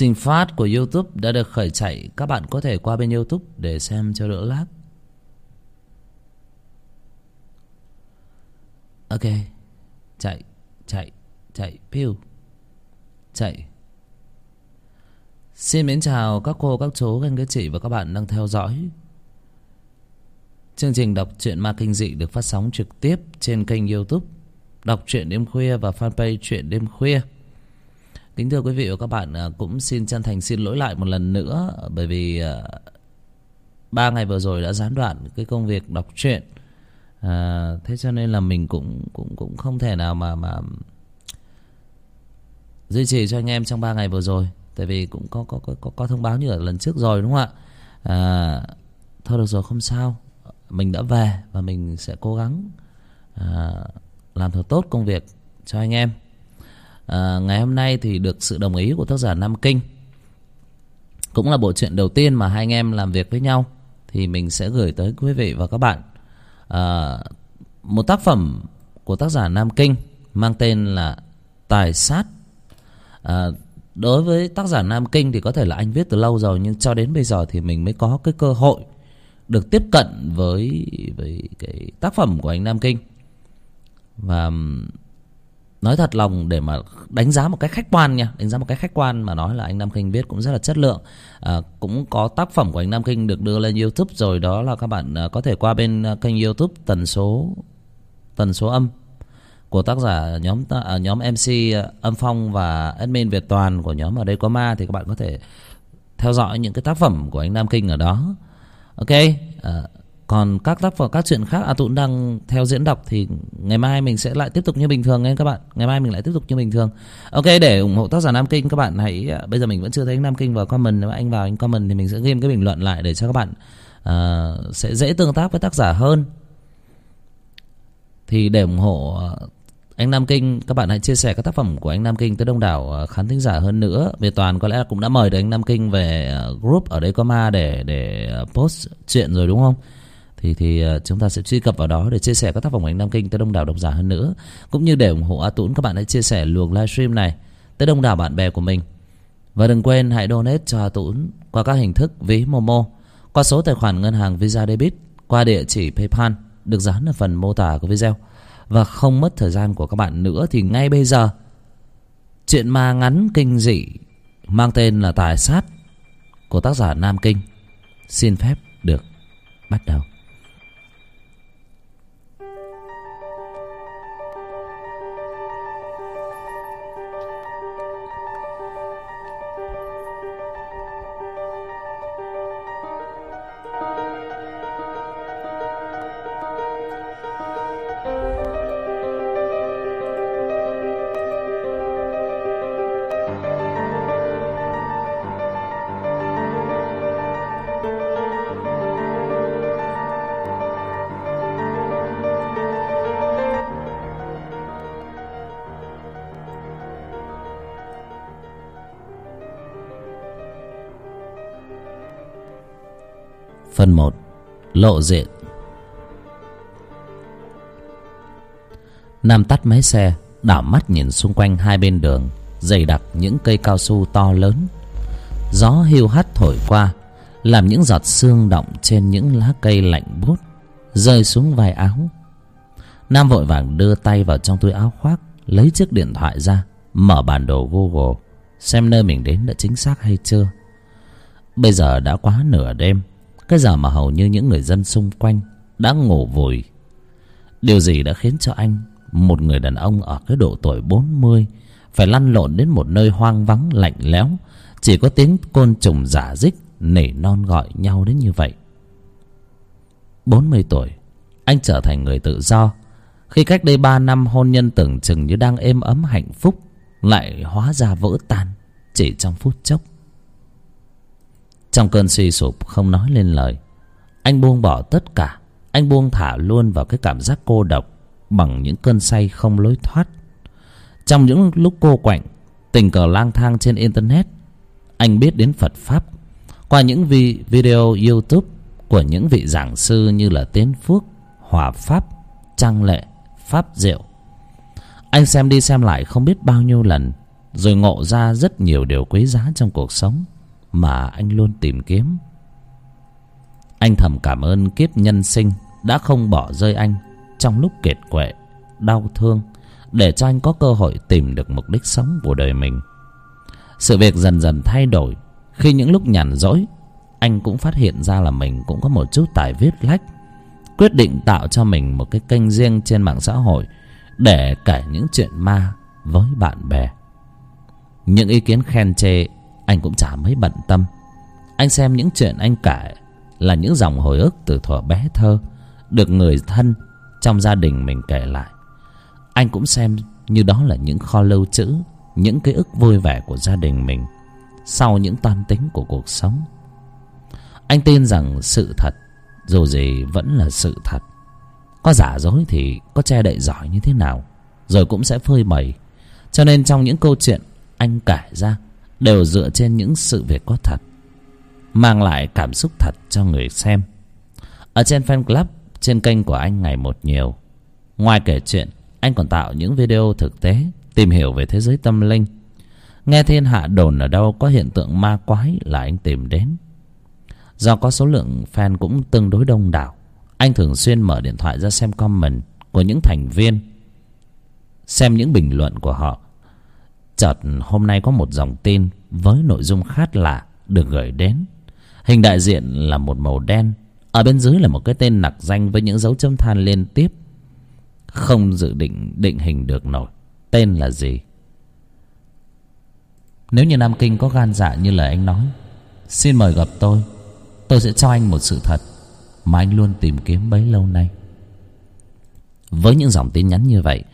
Trình phát của YouTube đã được khởi chạy. Các bạn có thể qua bên YouTube để xem cho đỡ lag Ok. Chạy Chạy Chạy Piu Chạy. Xin mến chào các cô, các chú, các anh, các chị và các bạn đang theo dõi. Chương trình đọc truyện ma kinh dị được phát sóng trực tiếp trên kênh youtube Đọc truyện đêm khuya và fanpage truyện đêm khuya. Kính thưa quý vị và các bạn à, cũng xin chân thành xin lỗi lại một lần nữa Bởi vì à, ba ngày vừa rồi đã gián đoạn cái công việc đọc truyện. À, Thế cho nên là mình cũng cũng cũng không thể nào mà mà duy trì cho anh em trong ba ngày vừa rồi. Tại vì cũng có có có có, có thông báo như ở lần trước rồi đúng không ạ? À, Thôi được rồi không sao. Mình đã về và mình sẽ cố gắng à, làm thật tốt công việc cho anh em à, ngày hôm nay thì được sự đồng ý của tác giả nam kinh. Cũng là bộ truyện đầu tiên mà hai anh em làm việc với nhau thì mình sẽ gửi tới quý vị và các bạn. À, một tác phẩm của tác giả nam kinh mang tên là tài sát. À, đối với tác giả nam kinh thì có thể là anh viết từ lâu rồi nhưng cho đến bây giờ thì mình mới có cái cơ hội được tiếp cận với với cái tác phẩm của anh nam kinh. Và nói thật lòng để mà đánh giá một cách khách quan nha đánh giá một cách khách quan mà nói là anh nam kinh viết cũng rất là chất lượng. À, cũng có tác phẩm của anh nam kinh được đưa lên youtube rồi đó là các bạn à, có thể qua bên à, kênh youtube tần số tần số âm của tác giả nhóm à, nhóm mc à, âm phong và admin việt toàn của nhóm ở đây có ma thì các bạn có thể theo dõi những cái tác phẩm của anh nam kinh ở đó. Ok à, còn các tác phẩm các chuyện khác à, a tụng đang theo diễn đọc thì ngày mai mình sẽ lại tiếp tục như bình thường nhé các bạn. Ngày mai mình lại tiếp tục như bình thường. Ok để ủng hộ tác giả nam kinh các bạn hãy à, bây giờ mình vẫn chưa thấy nam kinh vào comment. Nếu anh vào anh comment thì mình sẽ ghi cái bình luận lại để cho các bạn uh, sẽ dễ tương tác với tác giả hơn. Thì để ủng hộ anh Nam Kinh các bạn hãy chia sẻ các tác phẩm của anh Nam Kinh tới đông đảo khán thính giả hơn nữa. Về toàn có lẽ cũng đã mời được anh Nam Kinh về group ở đây có ma để để post chuyện rồi đúng không? Thì thì ờ, chúng ta sẽ truy cập vào đó để chia sẻ các tác phẩm của anh Nam Kinh tới đông đảo độc giả hơn nữa. Cũng như để ủng hộ A Tũng các bạn hãy chia sẻ luồng livestream này tới đông đảo bạn bè của mình. Và đừng quên hãy donate cho A Tũng qua các hình thức ví Momo, qua số tài khoản ngân hàng Visa Debit, qua địa chỉ PayPal được dán ở phần mô tả của video. Và không mất thời gian của các bạn nữa thì ngay bây giờ, chuyện ma ngắn kinh dị mang tên là tài sát của tác giả Nam Kinh xin phép được Phần 1 Lộ diện. Nam tắt máy xe, Đảo mắt nhìn xung quanh hai bên đường, Dày đặc những cây cao su to lớn. Gió hiu hắt thổi qua, Làm những giọt sương động trên những lá cây lạnh buốt, Rơi xuống vai áo. Nam vội vàng đưa tay vào trong túi áo khoác, Lấy chiếc điện thoại ra, Mở bản đồ Google, Xem nơi mình đến đã chính xác hay chưa. Bây giờ đã quá nửa đêm cái giờ mà hầu như những người dân xung quanh đã ngủ vùi. Điều gì đã khiến cho anh, một người đàn ông ở cái độ tuổi bốn mươi, phải lăn lộn đến một nơi hoang vắng, lạnh lẽo, chỉ có tiếng côn trùng giả dích nỉ non gọi nhau đến như vậy? bốn mươi tuổi, anh trở thành người tự do. Khi cách đây ba năm, hôn nhân tưởng chừng như đang êm ấm hạnh phúc, lại hóa ra vỡ tan chỉ trong phút chốc trong cơn suy sụp, không nói lên lời. Anh buông bỏ tất cả. Anh buông thả luôn vào cái cảm giác cô độc bằng những cơn say không lối thoát. Trong những lúc cô quạnh, tình cờ lang thang trên internet, anh biết đến phật pháp. Qua những vi, video youtube của những vị giảng sư như là tiến phước, hòa pháp, trang lệ, pháp diệu. Anh xem đi xem lại không biết bao nhiêu lần, rồi ngộ ra rất nhiều điều quý giá trong cuộc sống mà anh luôn tìm kiếm. Anh thầm cảm ơn kiếp nhân sinh đã không bỏ rơi anh trong lúc kiệt quệ, đau thương, để cho anh có cơ hội tìm được mục đích sống của đời mình. Sự việc dần dần thay đổi. Khi những lúc nhàn rỗi, anh cũng phát hiện ra là mình cũng có một chút tài viết lách, quyết định tạo cho mình một cái kênh riêng trên mạng xã hội để kể những chuyện ma với bạn bè. Những ý kiến khen chê anh cũng chả mấy bận tâm. Anh xem những chuyện anh kể là những dòng hồi ức từ thuở bé thơ, được người thân trong gia đình mình kể lại. Anh cũng xem như đó là những kho lưu trữ, những ký ức vui vẻ của gia đình mình sau những toan tính của cuộc sống. Anh tin rằng sự thật, dù gì vẫn là sự thật. Có giả dối thì có che đậy giỏi như thế nào, rồi cũng sẽ phơi bày. Cho nên trong những câu chuyện anh kể ra đều dựa trên những sự việc có thật, mang lại cảm xúc thật cho người xem. Ở trên fan club, trên kênh của anh ngày một nhiều. Ngoài kể chuyện, anh còn tạo những video thực tế, tìm hiểu về thế giới tâm linh. Nghe thiên hạ đồn ở đâu có hiện tượng ma quái là anh tìm đến. Do có số lượng fan cũng tương đối đông đảo, anh thường xuyên mở điện thoại ra xem comment của những thành viên, xem những bình luận của họ chợt hôm nay có một dòng tin với nội dung khác lạ được gửi đến. Hình đại diện là một màu đen, ở bên dưới là một cái tên nặc danh với những dấu chấm than liên tiếp. Không dự định định hình được nổi, tên là gì? Nếu như nam kinh có gan dạ như lời anh nói, xin mời gặp tôi. Tôi sẽ cho anh một sự thật mà anh luôn tìm kiếm bấy lâu nay. Với những dòng tin nhắn như vậy,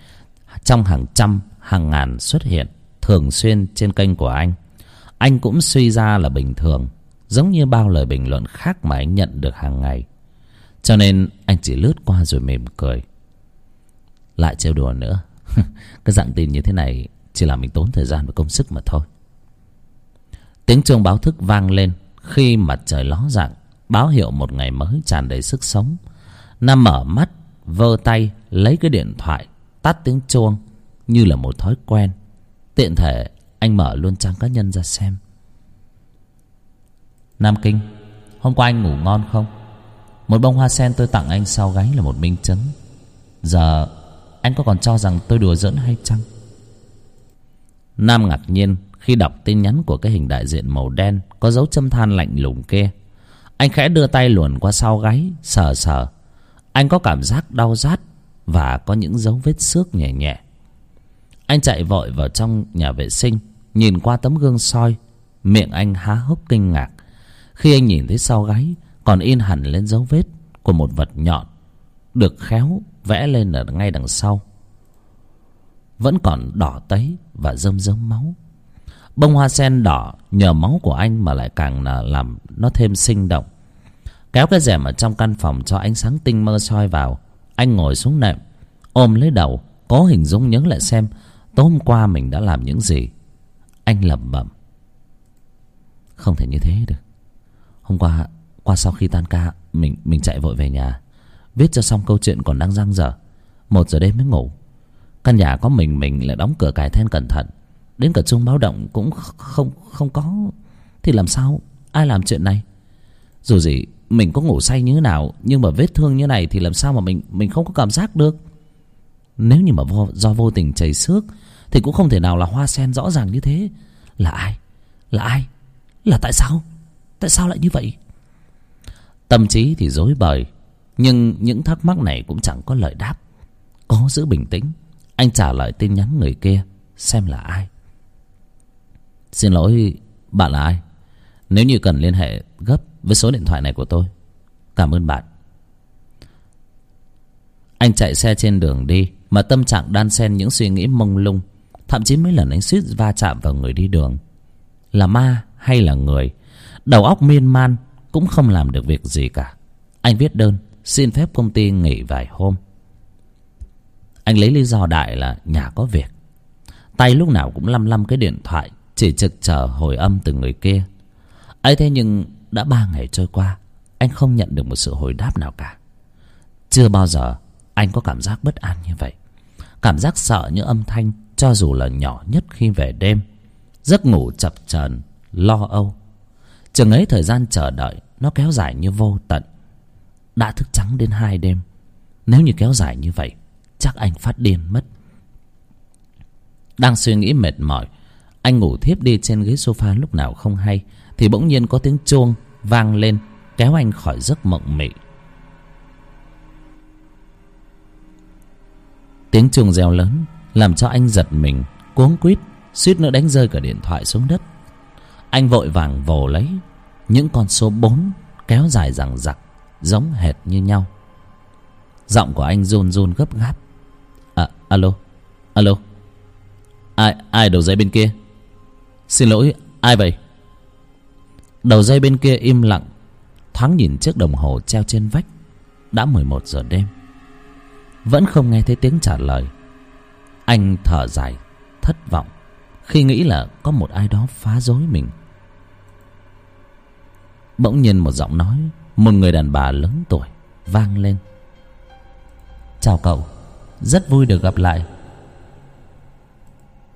trong hàng trăm, hàng ngàn xuất hiện thường xuyên trên kênh của anh. Anh cũng suy ra là bình thường, giống như bao lời bình luận khác mà anh nhận được hàng ngày. Cho nên anh chỉ lướt qua rồi mỉm cười. Lại trêu đùa nữa. Cái dạng tin như thế này chỉ làm mình tốn thời gian và công sức mà thôi. Tiếng chuông báo thức vang lên khi mặt trời ló dạng, báo hiệu một ngày mới tràn đầy sức sống. Nam mở mắt, vơ tay, lấy cái điện thoại, tắt tiếng chuông như là một thói quen tiện thể anh mở luôn trang cá nhân ra xem. Nam kinh, hôm qua anh ngủ ngon không? Một bông hoa sen tôi tặng anh sau gáy là một minh chứng giờ anh có còn cho rằng tôi đùa giỡn hay chăng? Nam ngạc nhiên khi đọc tin nhắn của cái hình đại diện màu đen có dấu châm than lạnh lùng kia. Anh khẽ đưa tay luồn qua sau gáy, sờ sờ. Anh có cảm giác đau rát và có những dấu vết xước nhẹ nhẹ anh chạy vội vào trong nhà vệ sinh, nhìn qua tấm gương soi. Miệng anh há hốc kinh ngạc. Khi anh nhìn thấy sau gáy, còn in hẳn lên dấu vết của một vật nhọn, được khéo vẽ lên ở ngay đằng sau. Vẫn còn đỏ tấy và rơm rớm máu. Bông hoa sen đỏ nhờ máu của anh mà lại càng là làm nó thêm sinh động. Kéo cái rèm ở trong căn phòng cho ánh sáng tinh mơ soi vào. Anh ngồi xuống nệm, ôm lấy đầu, cố hình dung nhớ lại xem tối hôm qua mình đã làm những gì? Anh lẩm bẩm. Không thể như thế được. Hôm qua qua sau khi tan ca mình mình chạy vội về nhà. Viết cho xong câu chuyện còn đang răng dở. Một giờ đêm mới ngủ. Căn nhà có mình mình lại đóng cửa cài then cẩn thận. Đến cả chuông báo động cũng không không có. Thì làm sao? Ai làm chuyện này? Dù gì mình có ngủ say như thế nào nhưng mà vết thương như này thì làm sao mà mình mình không có cảm giác được? Nếu như mà vô, do vô tình chảy xước thì cũng không thể nào là hoa sen rõ ràng như thế. Là ai? Là ai? Là tại sao? Tại sao lại như vậy? Tâm trí thì rối bời, nhưng những thắc mắc này cũng chẳng có lời đáp. Có giữ bình tĩnh, anh trả lời tin nhắn người kia, xem là ai. Xin lỗi, bạn là ai? Nếu như cần liên hệ, gấp với số điện thoại này của tôi. Cảm ơn bạn. Anh chạy xe trên đường đi, mà tâm trạng đan xen những suy nghĩ mông lung thậm chí mấy lần anh suýt va chạm vào người đi đường. Là ma hay là người, đầu óc miên man cũng không làm được việc gì cả. Anh viết đơn, xin phép công ty nghỉ vài hôm. Anh lấy lý do đại là nhà có việc. Tay lúc nào cũng lăm lăm cái điện thoại, chỉ trực chờ hồi âm từ người kia. Ấy thế nhưng đã ba ngày trôi qua, anh không nhận được một sự hồi đáp nào cả. Chưa bao giờ anh có cảm giác bất an như vậy. Cảm giác sợ những âm thanh cho dù là nhỏ nhất khi về đêm, giấc ngủ chập chờn, lo âu. Chừng ấy thời gian chờ đợi nó kéo dài như vô tận. Đã thức trắng đến hai đêm. Nếu như kéo dài như vậy, chắc anh phát điên mất. Đang suy nghĩ mệt mỏi, anh ngủ thiếp đi trên ghế sofa lúc nào không hay, thì bỗng nhiên có tiếng chuông vang lên, kéo anh khỏi giấc mộng mị. Tiếng chuông reo lớn làm cho anh giật mình, cuống quýt, suýt nữa đánh rơi cả điện thoại xuống đất. Anh vội vàng vồ lấy, những con số bốn kéo dài rằng rặc giống hệt như nhau. Giọng của anh run run gấp gáp. À alo alo, ai ai đầu dây bên kia? Xin lỗi, ai vậy? Đầu dây bên kia im lặng, thoáng nhìn chiếc đồng hồ treo trên vách, đã mười một giờ đêm. Vẫn không nghe thấy tiếng trả lời anh thở dài, thất vọng, khi nghĩ là có một ai đó phá rối mình. Bỗng nhiên một giọng nói, một người đàn bà lớn tuổi, vang lên. Chào cậu, rất vui được gặp lại.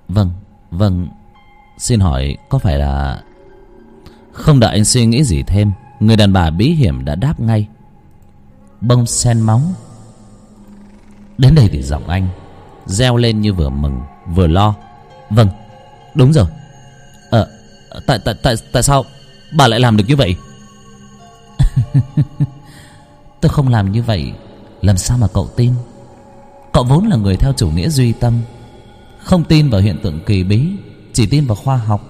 Vâng vâng xin hỏi có phải là không đợi anh suy nghĩ gì thêm, người đàn bà bí hiểm đã đáp ngay. Bông sen móng. Đến đây thì giọng anh reo lên như vừa mừng, vừa lo. Vâng đúng rồi. Ờ tại tại tại tại sao bà lại làm được như vậy? Tôi không làm như vậy, làm sao mà cậu tin? Cậu vốn là người theo chủ nghĩa duy tâm, không tin vào hiện tượng kỳ bí, chỉ tin vào khoa học.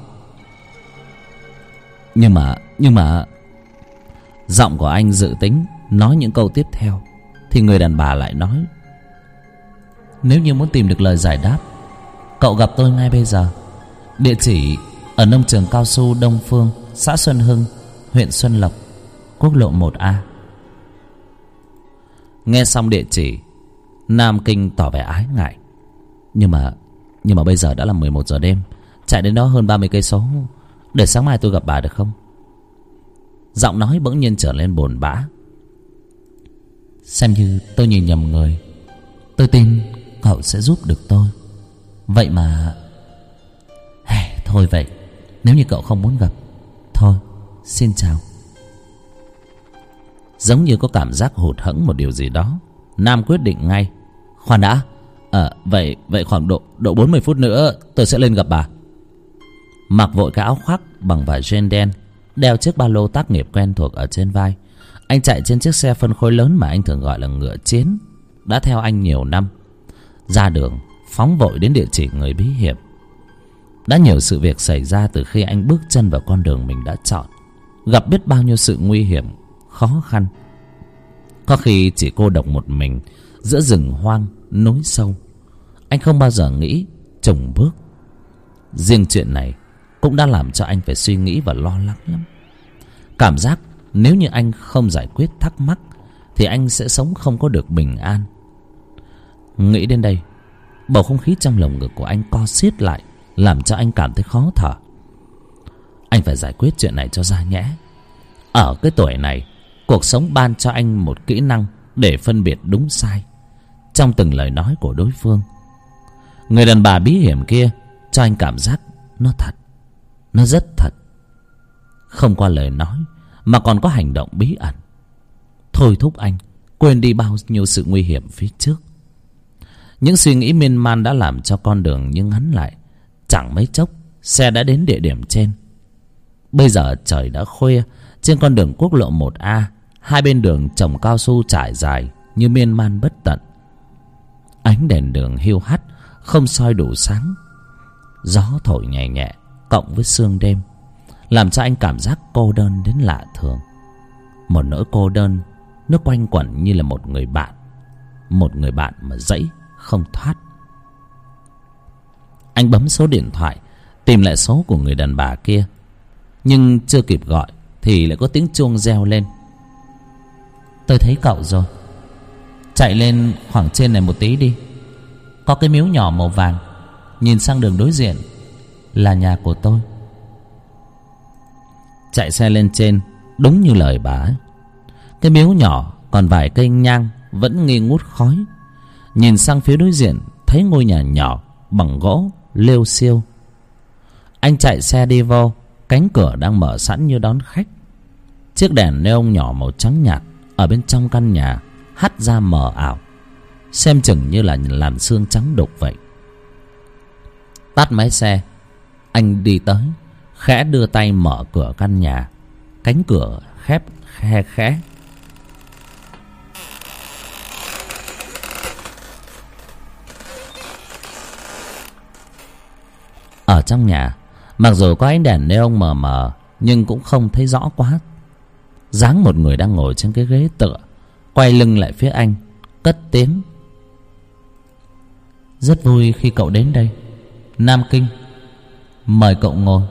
Nhưng mà nhưng mà, giọng của anh dự tính nói những câu tiếp theo, thì người đàn bà lại nói nếu như muốn tìm được lời giải đáp, cậu gặp tôi ngay bây giờ. Địa chỉ ở nông trường cao su, đông phương, xã xuân hưng, huyện xuân lộc, quốc lộ một a. Nghe xong địa chỉ, nam kinh tỏ vẻ ái ngại. Nhưng mà nhưng mà bây giờ đã là mười một giờ đêm, chạy đến đó hơn ba mươi cây số. Để sáng mai tôi gặp bà được không? Giọng nói bỗng nhiên trở lên bồn bã. Xem như tôi nhìn nhầm người. Tôi tin cậu sẽ giúp được tôi. Vậy mà hey, thôi vậy nếu như cậu không muốn gặp thôi xin chào. Giống như có cảm giác hụt hẫng một điều gì đó nam quyết định ngay khoan đã ờ vậy vậy khoảng độ độ bốn mươi phút nữa tôi sẽ lên gặp bà. Mặc vội cái áo khoác bằng vải jean đen đeo chiếc ba lô tác nghiệp quen thuộc ở trên vai. Anh chạy trên chiếc xe phân khối lớn mà anh thường gọi là ngựa chiến đã theo anh nhiều năm ra đường, phóng vội đến địa chỉ người bí hiểm. Đã nhiều sự việc xảy ra từ khi anh bước chân vào con đường mình đã chọn. Gặp biết bao nhiêu sự nguy hiểm, khó khăn. Có khi chỉ cô độc một mình, giữa rừng hoang, núi sâu. Anh không bao giờ nghĩ chồng bước. Riêng chuyện này cũng đã làm cho anh phải suy nghĩ và lo lắng lắm. Cảm giác nếu như anh không giải quyết thắc mắc, thì anh sẽ sống không có được bình an nghĩ đến đây, bầu không khí trong lồng ngực của anh co xiết lại, làm cho anh cảm thấy khó thở. Anh phải giải quyết chuyện này cho ra nhẽ. Ở cái tuổi này, cuộc sống ban cho anh một kỹ năng để phân biệt đúng sai, trong từng lời nói của đối phương. Người đàn bà bí hiểm kia cho anh cảm giác nó thật, nó rất thật. Không qua lời nói, mà còn có hành động bí ẩn. Thôi thúc anh quên đi bao nhiêu sự nguy hiểm phía trước những suy nghĩ miên man đã làm cho con đường như ngắn lại chẳng mấy chốc xe đã đến địa điểm trên. Bây giờ trời đã khuya, trên con đường quốc lộ một a, hai bên đường trồng cao su trải dài như miên man bất tận. Ánh đèn đường hiu hắt, không soi đủ sáng. Gió thổi nhẹ nhẹ, cộng với sương đêm, làm cho anh cảm giác cô đơn đến lạ thường. Một nỗi cô đơn, nó quanh quẩn như là một người bạn, một người bạn mà dãy không thoát. Anh bấm số điện thoại, tìm lại số của người đàn bà kia. Nhưng chưa kịp gọi thì lại có tiếng chuông reo lên. Tôi thấy cậu rồi. Chạy lên khoảng trên này một tí đi. Có cái miếu nhỏ màu vàng. Nhìn sang đường đối diện là nhà của tôi. Chạy xe lên trên, đúng như lời bà ấy. Cái miếu nhỏ còn vài cây nhang vẫn nghi ngút khói nhìn sang phía đối diện, thấy ngôi nhà nhỏ bằng gỗ, lêu xiêu. Anh chạy xe đi vô, cánh cửa đang mở sẵn như đón khách. Chiếc đèn neon nhỏ màu trắng nhạt ở bên trong căn nhà hắt ra mờ ảo, xem chừng như là làn xương trắng đục vậy. Tắt máy xe, anh đi tới, khẽ đưa tay mở cửa căn nhà. Cánh cửa khép khe khẽ. Ở trong nhà. Mặc dù có ánh đèn neon mờ mờ, nhưng cũng không thấy rõ quá. Dáng một người đang ngồi trên cái ghế tựa, quay lưng lại phía anh, cất tiếng. Rất vui khi cậu đến đây, nam kinh. Mời cậu ngồi.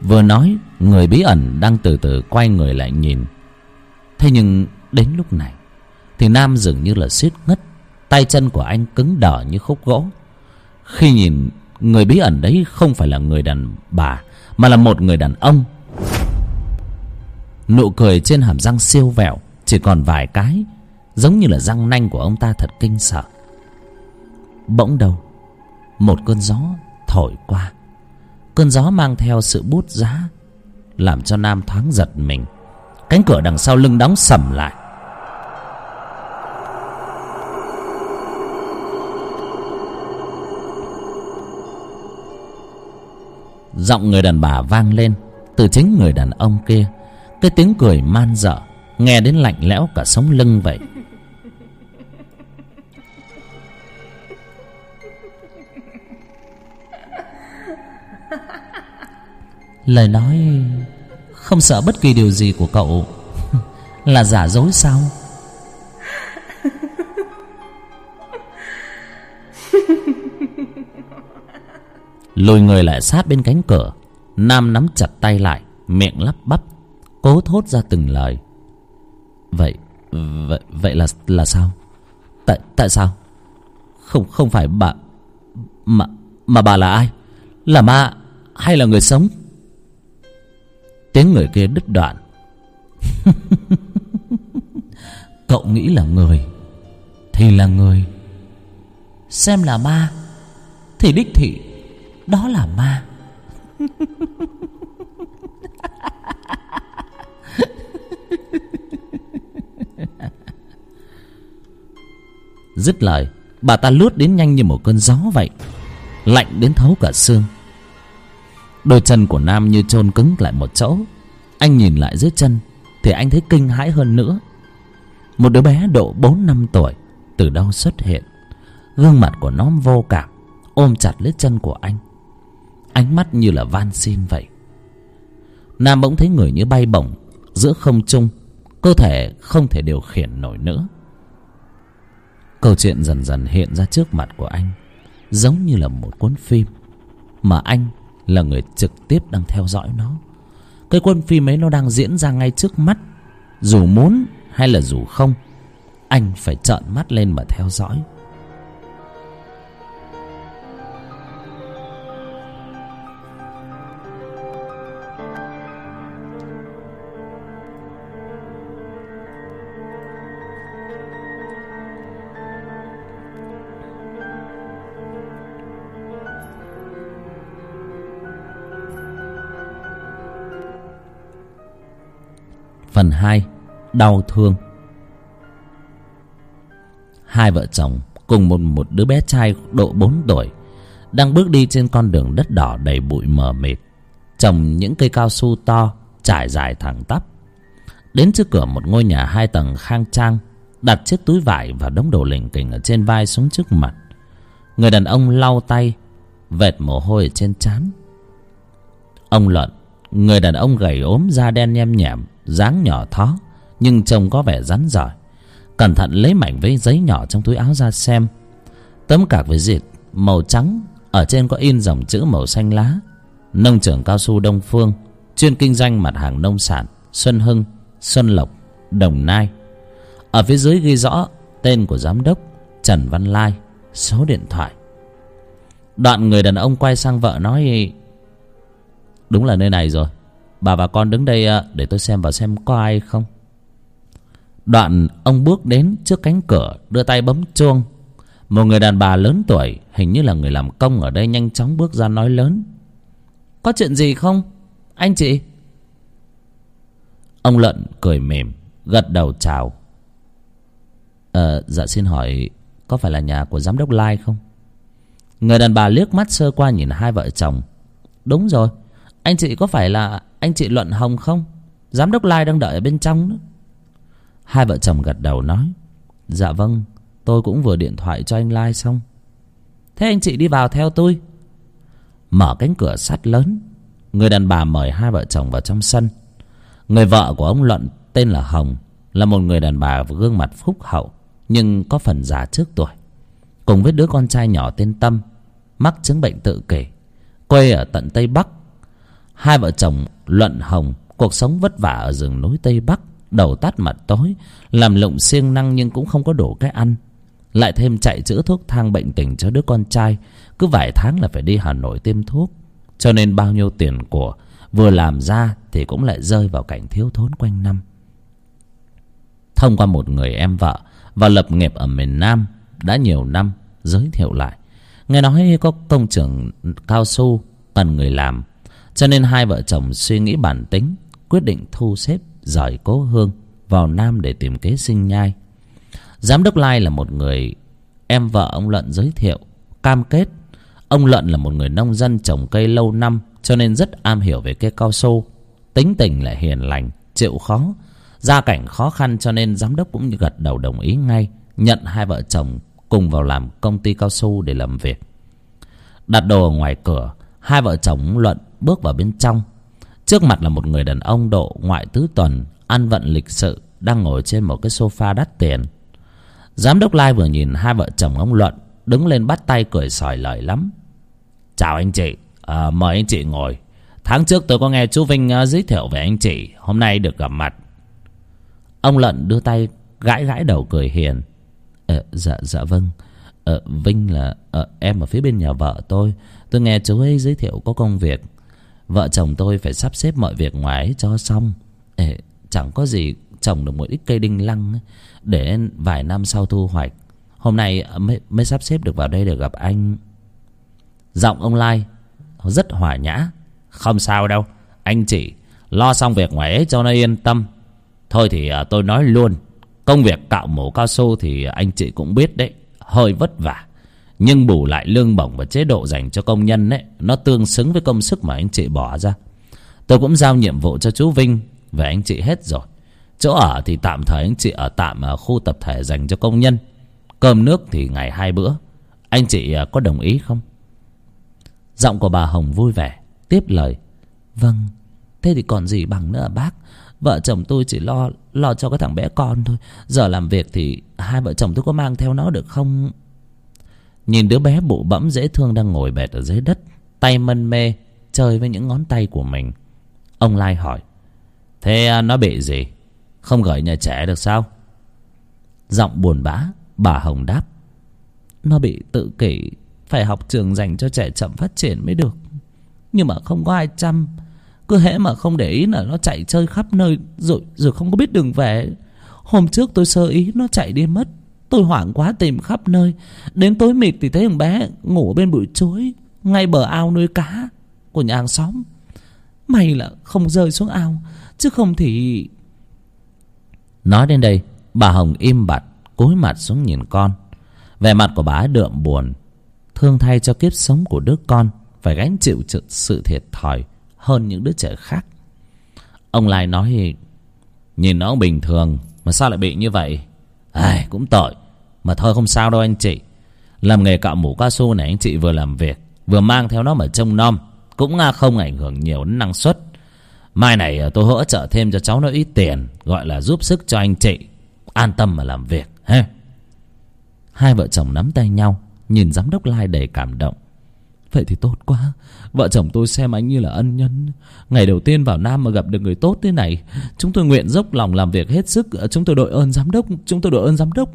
Vừa nói, người bí ẩn đang từ từ quay người lại nhìn. Thế nhưng đến lúc này, thì nam dường như là suýt ngất, tay chân của anh cứng đờ như khúc gỗ khi nhìn, người bí ẩn đấy không phải là người đàn bà, mà là một người đàn ông. Nụ cười trên hàm răng siêu vẹo, chỉ còn vài cái, giống như là răng nanh của ông ta thật kinh sợ. Bỗng đầu, một cơn gió thổi qua. Cơn gió mang theo sự bút giá, làm cho nam thoáng giật mình. Cánh cửa đằng sau lưng đóng sầm lại. Giọng người đàn bà vang lên từ chính người đàn ông kia. Cái tiếng cười man dợ, nghe đến lạnh lẽo cả sống lưng vậy. Lời nói, không sợ bất kỳ điều gì của cậu. Là giả dối sao? Lùi người lại sát bên cánh cửa. Nam nắm chặt tay lại, miệng lắp bắp, cố thốt ra từng lời. Vậy vậy vậy là là sao? Tại tại sao? Không không phải bà, mà mà bà là ai? Là ma hay là người sống? Tiếng người kia đứt đoạn. Cậu nghĩ là người, thì là người. Xem là ma, thì đích thị đó là ma. Dứt lời, bà ta lướt đến nhanh như một cơn gió vậy, lạnh đến thấu cả xương. Đôi chân của nam như chôn cứng lại một chỗ. Anh nhìn lại dưới chân, thì anh thấy kinh hãi hơn nữa. Một đứa bé độ bốn năm tuổi, từ đâu xuất hiện? Gương mặt của nó vô cảm, ôm chặt lấy chân của anh ánh mắt như là van xin vậy. Nam bỗng thấy người như bay bổng, giữa không trung, cơ thể không thể điều khiển nổi nữa. Câu chuyện dần dần hiện ra trước mặt của anh, giống như là một cuốn phim, mà anh là người trực tiếp đang theo dõi nó. Cái cuốn phim ấy nó đang diễn ra ngay trước mắt, dù muốn hay là dù không, anh phải trợn mắt lên mà theo dõi. Phần hai, Đau thương. Hai vợ chồng cùng một một đứa bé trai độ bốn tuổi đang bước đi trên con đường đất đỏ đầy bụi mờ mịt, trồng những cây cao su to trải dài thẳng tắp. Đến trước cửa một ngôi nhà hai tầng khang trang, đặt chiếc túi vải và đống đồ lỉnh kỉnh ở trên vai xuống trước mặt. Người đàn ông lau tay, vệt mồ hôi ở trên trán. Ông luận, người đàn ông gầy ốm da đen nhem nhẻm dáng nhỏ thó, nhưng trông có vẻ rắn giỏi. Cẩn thận lấy mảnh vấy giấy nhỏ trong túi áo ra xem. Tấm cạc với dịt màu trắng, ở trên có in dòng chữ màu xanh lá. Nông trường cao su đông phương, chuyên kinh doanh mặt hàng nông sản, xuân hưng, xuân lộc, đồng nai. Ở phía dưới ghi rõ tên của giám đốc trần văn lai, số điện thoại. Đoạn người đàn ông quay sang vợ nói, đúng là nơi này rồi bà và con đứng đây à, để tôi xem vào xem có ai không. Đoạn ông bước đến trước cánh cửa, đưa tay bấm chuông. Một người đàn bà lớn tuổi, hình như là người làm công ở đây, nhanh chóng bước ra nói lớn. Có chuyện gì không, anh chị? Ông lợn cười mềm, gật đầu chào. Ờ dạ xin hỏi, có phải là nhà của giám đốc lai không? Người đàn bà liếc mắt sơ qua nhìn hai vợ chồng. Đúng rồi, anh chị có phải là anh chị luận hồng không? Giám đốc lai đang đợi ở bên trong hai vợ chồng gật đầu nói dạ vâng tôi cũng vừa điện thoại cho anh lai xong. Thế anh chị đi vào theo tôi. Mở cánh cửa sắt lớn, người đàn bà mời hai vợ chồng vào trong sân. Người vợ của ông luận tên là hồng, là một người đàn bà với gương mặt phúc hậu, nhưng có phần già trước tuổi. Cùng với đứa con trai nhỏ tên tâm, mắc chứng bệnh tự kỷ, quê ở tận tây bắc hai vợ chồng luận hồng, cuộc sống vất vả ở rừng núi tây bắc, đầu tắt mặt tối, làm lụng siêng năng nhưng cũng không có đủ cái ăn. Lại thêm chạy chữa thuốc thang bệnh tình cho đứa con trai, cứ vài tháng là phải đi hà nội tiêm thuốc. Cho nên bao nhiêu tiền của vừa làm ra thì cũng lại rơi vào cảnh thiếu thốn quanh năm. Thông qua một người em vợ và lập nghiệp ở miền nam đã nhiều năm, giới thiệu lại. Nghe nói có công trường cao su cần người làm cho nên hai vợ chồng suy nghĩ bản tính, quyết định thu xếp rời cố hương vào nam để tìm kế sinh nhai. Giám đốc lai là một người em vợ ông luận giới thiệu, cam kết ông luận là một người nông dân trồng cây lâu năm, cho nên rất am hiểu về cây cao su. Tính tình lại hiền lành, chịu khó, gia cảnh khó khăn cho nên giám đốc cũng gật đầu đồng ý ngay, nhận hai vợ chồng cùng vào làm công ty cao su để làm việc. Đặt đồ ở ngoài cửa, hai vợ chồng luận bước vào bên trong. Trước mặt là một người đàn ông độ ngoại tứ tuần ăn vận lịch sự đang ngồi trên một cái sofa đắt tiền. Giám đốc lai vừa nhìn hai vợ chồng ông luận đứng lên bắt tay cười sỏi lời lắm. Chào anh chị à, mời anh chị ngồi. Tháng trước tôi có nghe chú vinh uh, giới thiệu về anh chị hôm nay được gặp mặt. Ông lận đưa tay gãi gãi đầu cười hiền. Ờ, dạ dạ vâng. Ờ, vinh là ờ, em ở phía bên nhà vợ tôi. Tôi nghe chú ấy giới thiệu có công việc vợ chồng tôi phải sắp xếp mọi việc ngoài cho xong. Ê, chẳng có gì trồng được một ít cây đinh lăng để vài năm sau thu hoạch. Hôm nay mới, mới sắp xếp được vào đây để gặp anh. Giọng ông lai rất hòa nhã. Không sao đâu anh chị lo xong việc ngoài ấy cho nó yên tâm. Thôi thì à, tôi nói luôn công việc cạo mổ cao su thì anh chị cũng biết đấy hơi vất vả nhưng bù lại lương bổng và chế độ dành cho công nhân ấy, nó tương xứng với công sức mà anh chị bỏ ra. Tôi cũng giao nhiệm vụ cho chú vinh về anh chị hết rồi. Chỗ ở thì tạm thời anh chị ở tạm ở khu tập thể dành cho công nhân. Cơm nước thì ngày hai bữa. Anh chị à, có đồng ý không? Giọng của bà hồng vui vẻ, tiếp lời. Vâng thế thì còn gì bằng nữa, bác? Vợ chồng tôi chỉ lo lo cho cái thằng bé con thôi. Giờ làm việc thì hai vợ chồng tôi có mang theo nó được không? Nhìn đứa bé bụ bẫm dễ thương đang ngồi bệt ở dưới đất, tay mân mê, chơi với những ngón tay của mình. Ông lai hỏi, thế à, nó bị gì? Không gửi nhà trẻ được sao? Giọng buồn bã, bà hồng đáp, nó bị tự kỷ, phải học trường dành cho trẻ chậm phát triển mới được. Nhưng mà không có ai chăm, cứ hễ mà không để ý là nó chạy chơi khắp nơi, rồi rồi không có biết đường về. Hôm trước tôi sơ ý nó chạy đi mất tôi hoảng quá tìm khắp nơi. Đến tối mịt thì thấy thằng bé ngủ bên bụi chuối, ngay bờ ao nuôi cá của nhà hàng xóm. May là không rơi xuống ao, chứ không thì nói đến đây, bà hồng im bặt, cúi mặt xuống nhìn con. Vẻ mặt của bà đượm buồn, thương thay cho kiếp sống của đứa con, phải gánh chịu sự thiệt thòi hơn những đứa trẻ khác. Ông lai nói, nhìn nó bình thường, mà sao lại bị như vậy? Ai, cũng tội mà thôi không sao đâu anh chị. Làm nghề cạo mũ cao su này anh chị vừa làm việc, vừa mang theo nó mà trông nom, cũng à, không ảnh hưởng nhiều đến năng suất. Mai này à, tôi hỗ trợ thêm cho cháu nó ít tiền, gọi là giúp sức cho anh chị. An tâm mà làm việc, ha? Hai vợ chồng nắm tay nhau, nhìn giám đốc lai đầy cảm động. Vậy thì tốt quá. Vợ chồng tôi xem anh như là ân nhân. Ngày đầu tiên vào nam mà gặp được người tốt thế này, chúng tôi nguyện dốc lòng làm việc hết sức. Chúng tôi đội ơn giám đốc, chúng tôi đội ơn giám đốc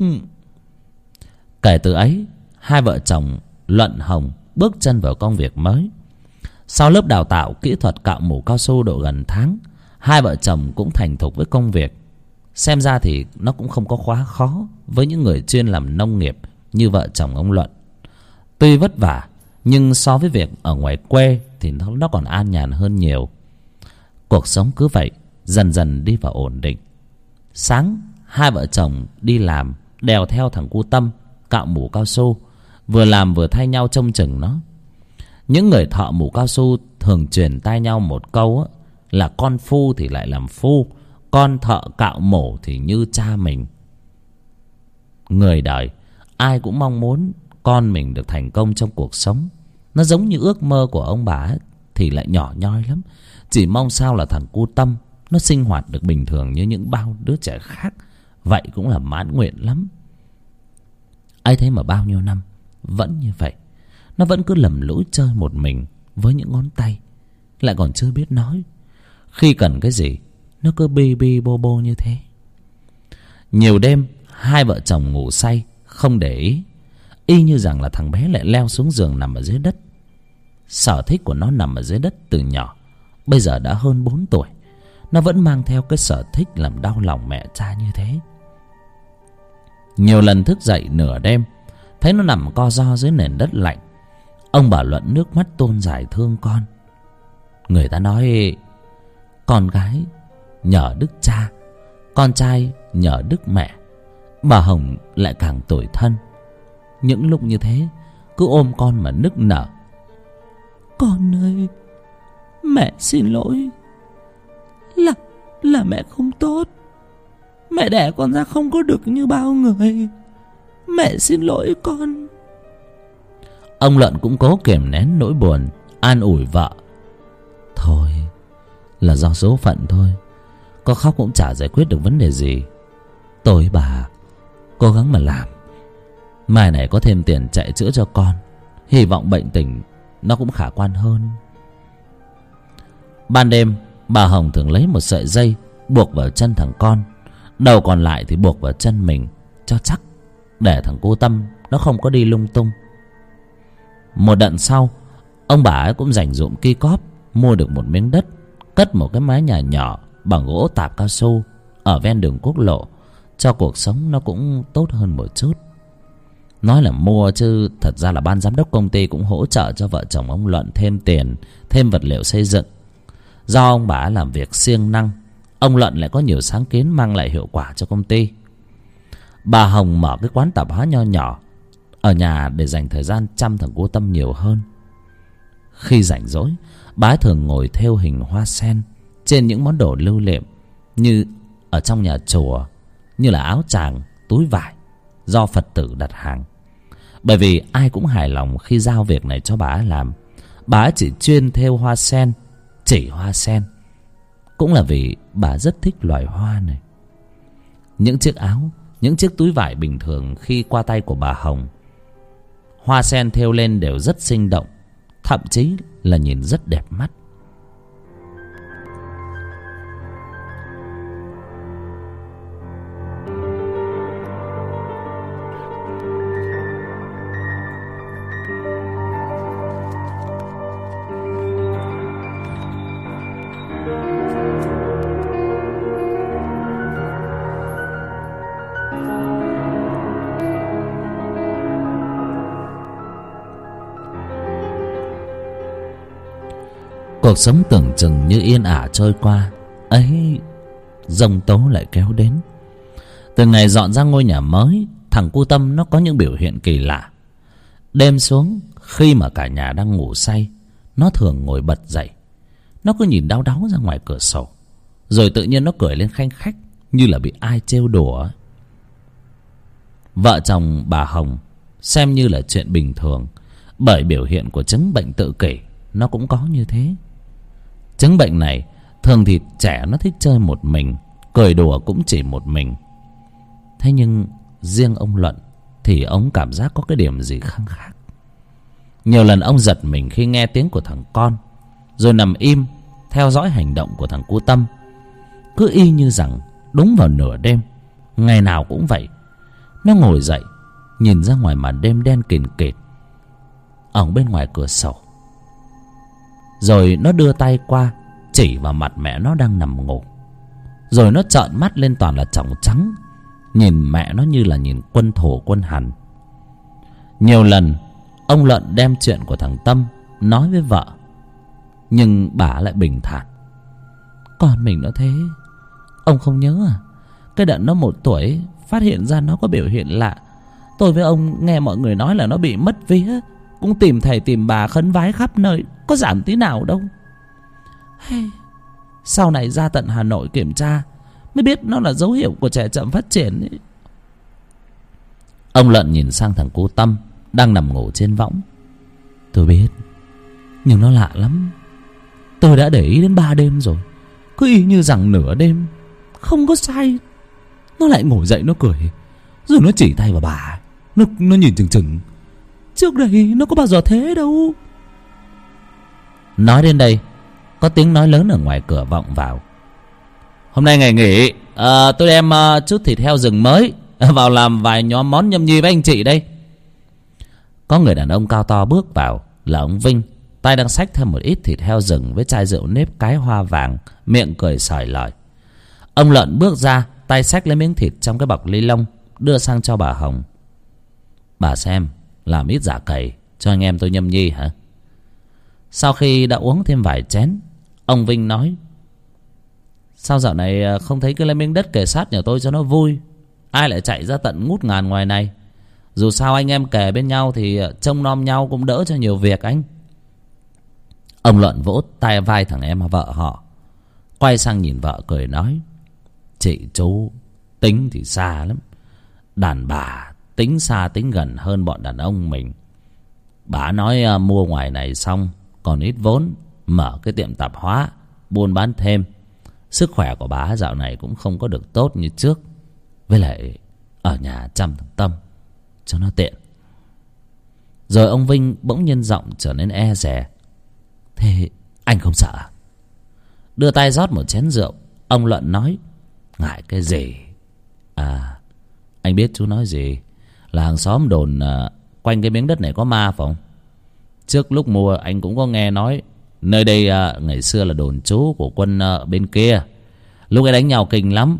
kể từ ấy hai vợ chồng luận hồng bước chân vào công việc mới. Sau lớp đào tạo kỹ thuật cạo mủ cao su độ gần tháng hai vợ chồng cũng thành thục với công việc. Xem ra thì nó cũng không có quá khó với những người chuyên làm nông nghiệp như vợ chồng ông luận. Tuy vất vả nhưng so với việc ở ngoài quê thì nó, nó còn an nhàn hơn nhiều. Cuộc sống cứ vậy dần dần đi vào ổn định. Sáng hai vợ chồng đi làm đèo theo thằng cu tâm cạo mũ cao su vừa làm vừa thay nhau trông chừng nó. Những người thợ mũ cao su thường truyền tai nhau một câu á, là con phu thì lại làm phu con thợ cạo mổ thì như cha mình. Người đời ai cũng mong muốn con mình được thành công trong cuộc sống. Nó giống như ước mơ của ông bà ấy, thì lại nhỏ nhoi lắm. Chỉ mong sao là thằng cu tâm nó sinh hoạt được bình thường như những bao đứa trẻ khác. Vậy cũng là mãn nguyện lắm ấy thế mà bao nhiêu năm, vẫn như vậy. Nó vẫn cứ lầm lũi chơi một mình với những ngón tay, lại còn chưa biết nói. Khi cần cái gì, nó cứ bi bi bô bô như thế. Nhiều đêm, hai vợ chồng ngủ say, không để ý. Y như rằng là thằng bé lại leo xuống giường nằm ở dưới đất. Sở thích của nó nằm ở dưới đất từ nhỏ, bây giờ đã hơn bốn tuổi. Nó vẫn mang theo cái sở thích làm đau lòng mẹ cha như thế nhiều lần thức dậy nửa đêm, thấy nó nằm co ro dưới nền đất lạnh. Ông bà luận nước mắt tôn giải thương con. Người ta nói, con gái nhờ đức cha, con trai nhờ đức mẹ, bà hồng lại càng tủi thân. Những lúc như thế, cứ ôm con mà nức nở. Con ơi, mẹ xin lỗi. Là là mẹ không tốt mẹ đẻ con ra không có được như bao người. Mẹ xin lỗi con. Ông lợn cũng cố kiềm nén nỗi buồn, an ủi vợ. Thôi, là do số phận thôi. Có khóc cũng chả giải quyết được vấn đề gì. Tôi bà, cố gắng mà làm. Mai này có thêm tiền chạy chữa cho con. Hy vọng bệnh tình nó cũng khả quan hơn. Ban đêm, bà hồng thường lấy một sợi dây buộc vào chân thằng con đầu còn lại thì buộc vào chân mình, cho chắc, để thằng cô tâm nó không có đi lung tung. Một đợt sau, ông bà ấy cũng dành dụm ki cóp, mua được một miếng đất, cất một cái mái nhà nhỏ bằng gỗ tạp cao su ở ven đường quốc lộ, cho cuộc sống nó cũng tốt hơn một chút. Nói là mua chứ, thật ra là ban giám đốc công ty cũng hỗ trợ cho vợ chồng ông luận thêm tiền, thêm vật liệu xây dựng. Do ông bà làm việc siêng năng ông luận lại có nhiều sáng kiến mang lại hiệu quả cho công ty. Bà hồng mở cái quán tạp hóa nho nhỏ ở nhà để dành thời gian chăm thằng cố tâm nhiều hơn. Khi rảnh rỗi, bà thường ngồi thêu hình hoa sen trên những món đồ lưu niệm như ở trong nhà chùa, như là áo tràng, túi vải do phật tử đặt hàng. Bởi vì ai cũng hài lòng khi giao việc này cho bà làm, bà chỉ chuyên thêu hoa sen, chỉ hoa sen cũng là vì bà rất thích loài hoa này. Những chiếc áo, những chiếc túi vải bình thường khi qua tay của bà hồng, hoa sen thêu lên đều rất sinh động, thậm chí là nhìn rất đẹp mắt. Cuộc sống tưởng chừng như yên ả trôi qua. Ấy, dông tố lại kéo đến. Từ ngày dọn ra ngôi nhà mới, thằng cu tâm nó có những biểu hiện kỳ lạ. Đêm xuống, khi mà cả nhà đang ngủ say, nó thường ngồi bật dậy. Nó cứ nhìn đau đáu ra ngoài cửa sổ. Rồi tự nhiên nó cười lên khanh khách, như là bị ai trêu đùa. Vợ chồng bà hồng xem như là chuyện bình thường. Bởi biểu hiện của chứng bệnh tự kỷ, nó cũng có như thế chứng bệnh này, thường thì trẻ nó thích chơi một mình, cười đùa cũng chỉ một mình. Thế nhưng riêng ông luận thì ông cảm giác có cái điểm gì khác khác. Nhiều lần ông giật mình khi nghe tiếng của thằng con, rồi nằm im theo dõi hành động của thằng cu tâm. Cứ y như rằng đúng vào nửa đêm, ngày nào cũng vậy, nó ngồi dậy, nhìn ra ngoài màn đêm đen kìn kịt. Ở bên ngoài cửa sổ rồi nó đưa tay qua, chỉ vào mặt mẹ nó đang nằm ngủ. Rồi nó trợn mắt lên toàn là tròng trắng, nhìn mẹ nó như là nhìn quân thổ, quân hàn. Nhiều lần, ông lợn đem chuyện của thằng tâm nói với vợ, nhưng bà lại bình thản. Con mình nó thế, ông không nhớ à? Cái đợt nó một tuổi, phát hiện ra nó có biểu hiện lạ. Tôi với ông nghe mọi người nói là nó bị mất vía cũng tìm thầy tìm bà khấn vái khắp nơi. Có giảm tí nào đâu. Hey, sau này ra tận hà nội kiểm tra mới biết nó là dấu hiệu của trẻ chậm phát triển ấy. ông lợn nhìn sang thằng cô tâm đang nằm ngủ trên võng. Tôi biết nhưng nó lạ lắm. Tôi đã để ý đến ba đêm rồi. Cứ y như rằng nửa đêm không có sai. Nó lại ngồi dậy nó cười. Rồi nó chỉ tay vào bà nó, nó nhìn chừng chừng trước đây nó có bao giờ thế đâu. Nói đến đây có tiếng nói lớn ở ngoài cửa vọng vào. Hôm nay ngày nghỉ à, tôi đem uh, chút thịt heo rừng mới ờ, vào làm vài nhóm món nhâm nhi với anh chị đây. Có người đàn ông cao to bước vào là ông vinh. Tay đang xách thêm một ít thịt heo rừng với chai rượu nếp cái hoa vàng miệng cười sỏi lỏi. Ông lợn bước ra tay xách lấy miếng thịt trong cái bọc ly lông đưa sang cho bà hồng. Bà xem làm ít dạ giả cầy cho anh em tôi nhâm nhi hả? Sau khi đã uống thêm vài chén, ông vinh nói, sao dạo này à, không thấy cứ lấy miếng đất kề sát nhà tôi cho nó vui? Ai lại chạy ra tận ngút ngàn ngoài này? Dù sao anh em kề bên nhau thì à, trông nom nhau cũng đỡ cho nhiều việc anh. Ông lợn vỗ tay vai thằng em vợ họ, quay sang nhìn vợ cười nói, chị chú tính thì xa lắm, đàn bà tính xa tính gần hơn bọn đàn ông mình. Bà nói à, mua ngoài này xong, còn ít vốn, mở cái tiệm tạp hóa, buôn bán thêm. Sức khỏe của bà dạo này cũng không có được tốt như trước. Với lại, ở nhà chăm thằng tâm, cho nó tiện. Rồi ông vinh bỗng nhiên giọng trở nên e rè thế anh không sợ à? đưa tay rót một chén rượu, ông luận nói, ngại cái gì? À anh biết chú nói gì? Là hàng xóm đồn à, quanh cái miếng đất này có ma phải không? Trước lúc mua anh cũng có nghe nói nơi đây à, ngày xưa là đồn trú của quân à, bên kia. Lúc ấy đánh nhau kinh lắm.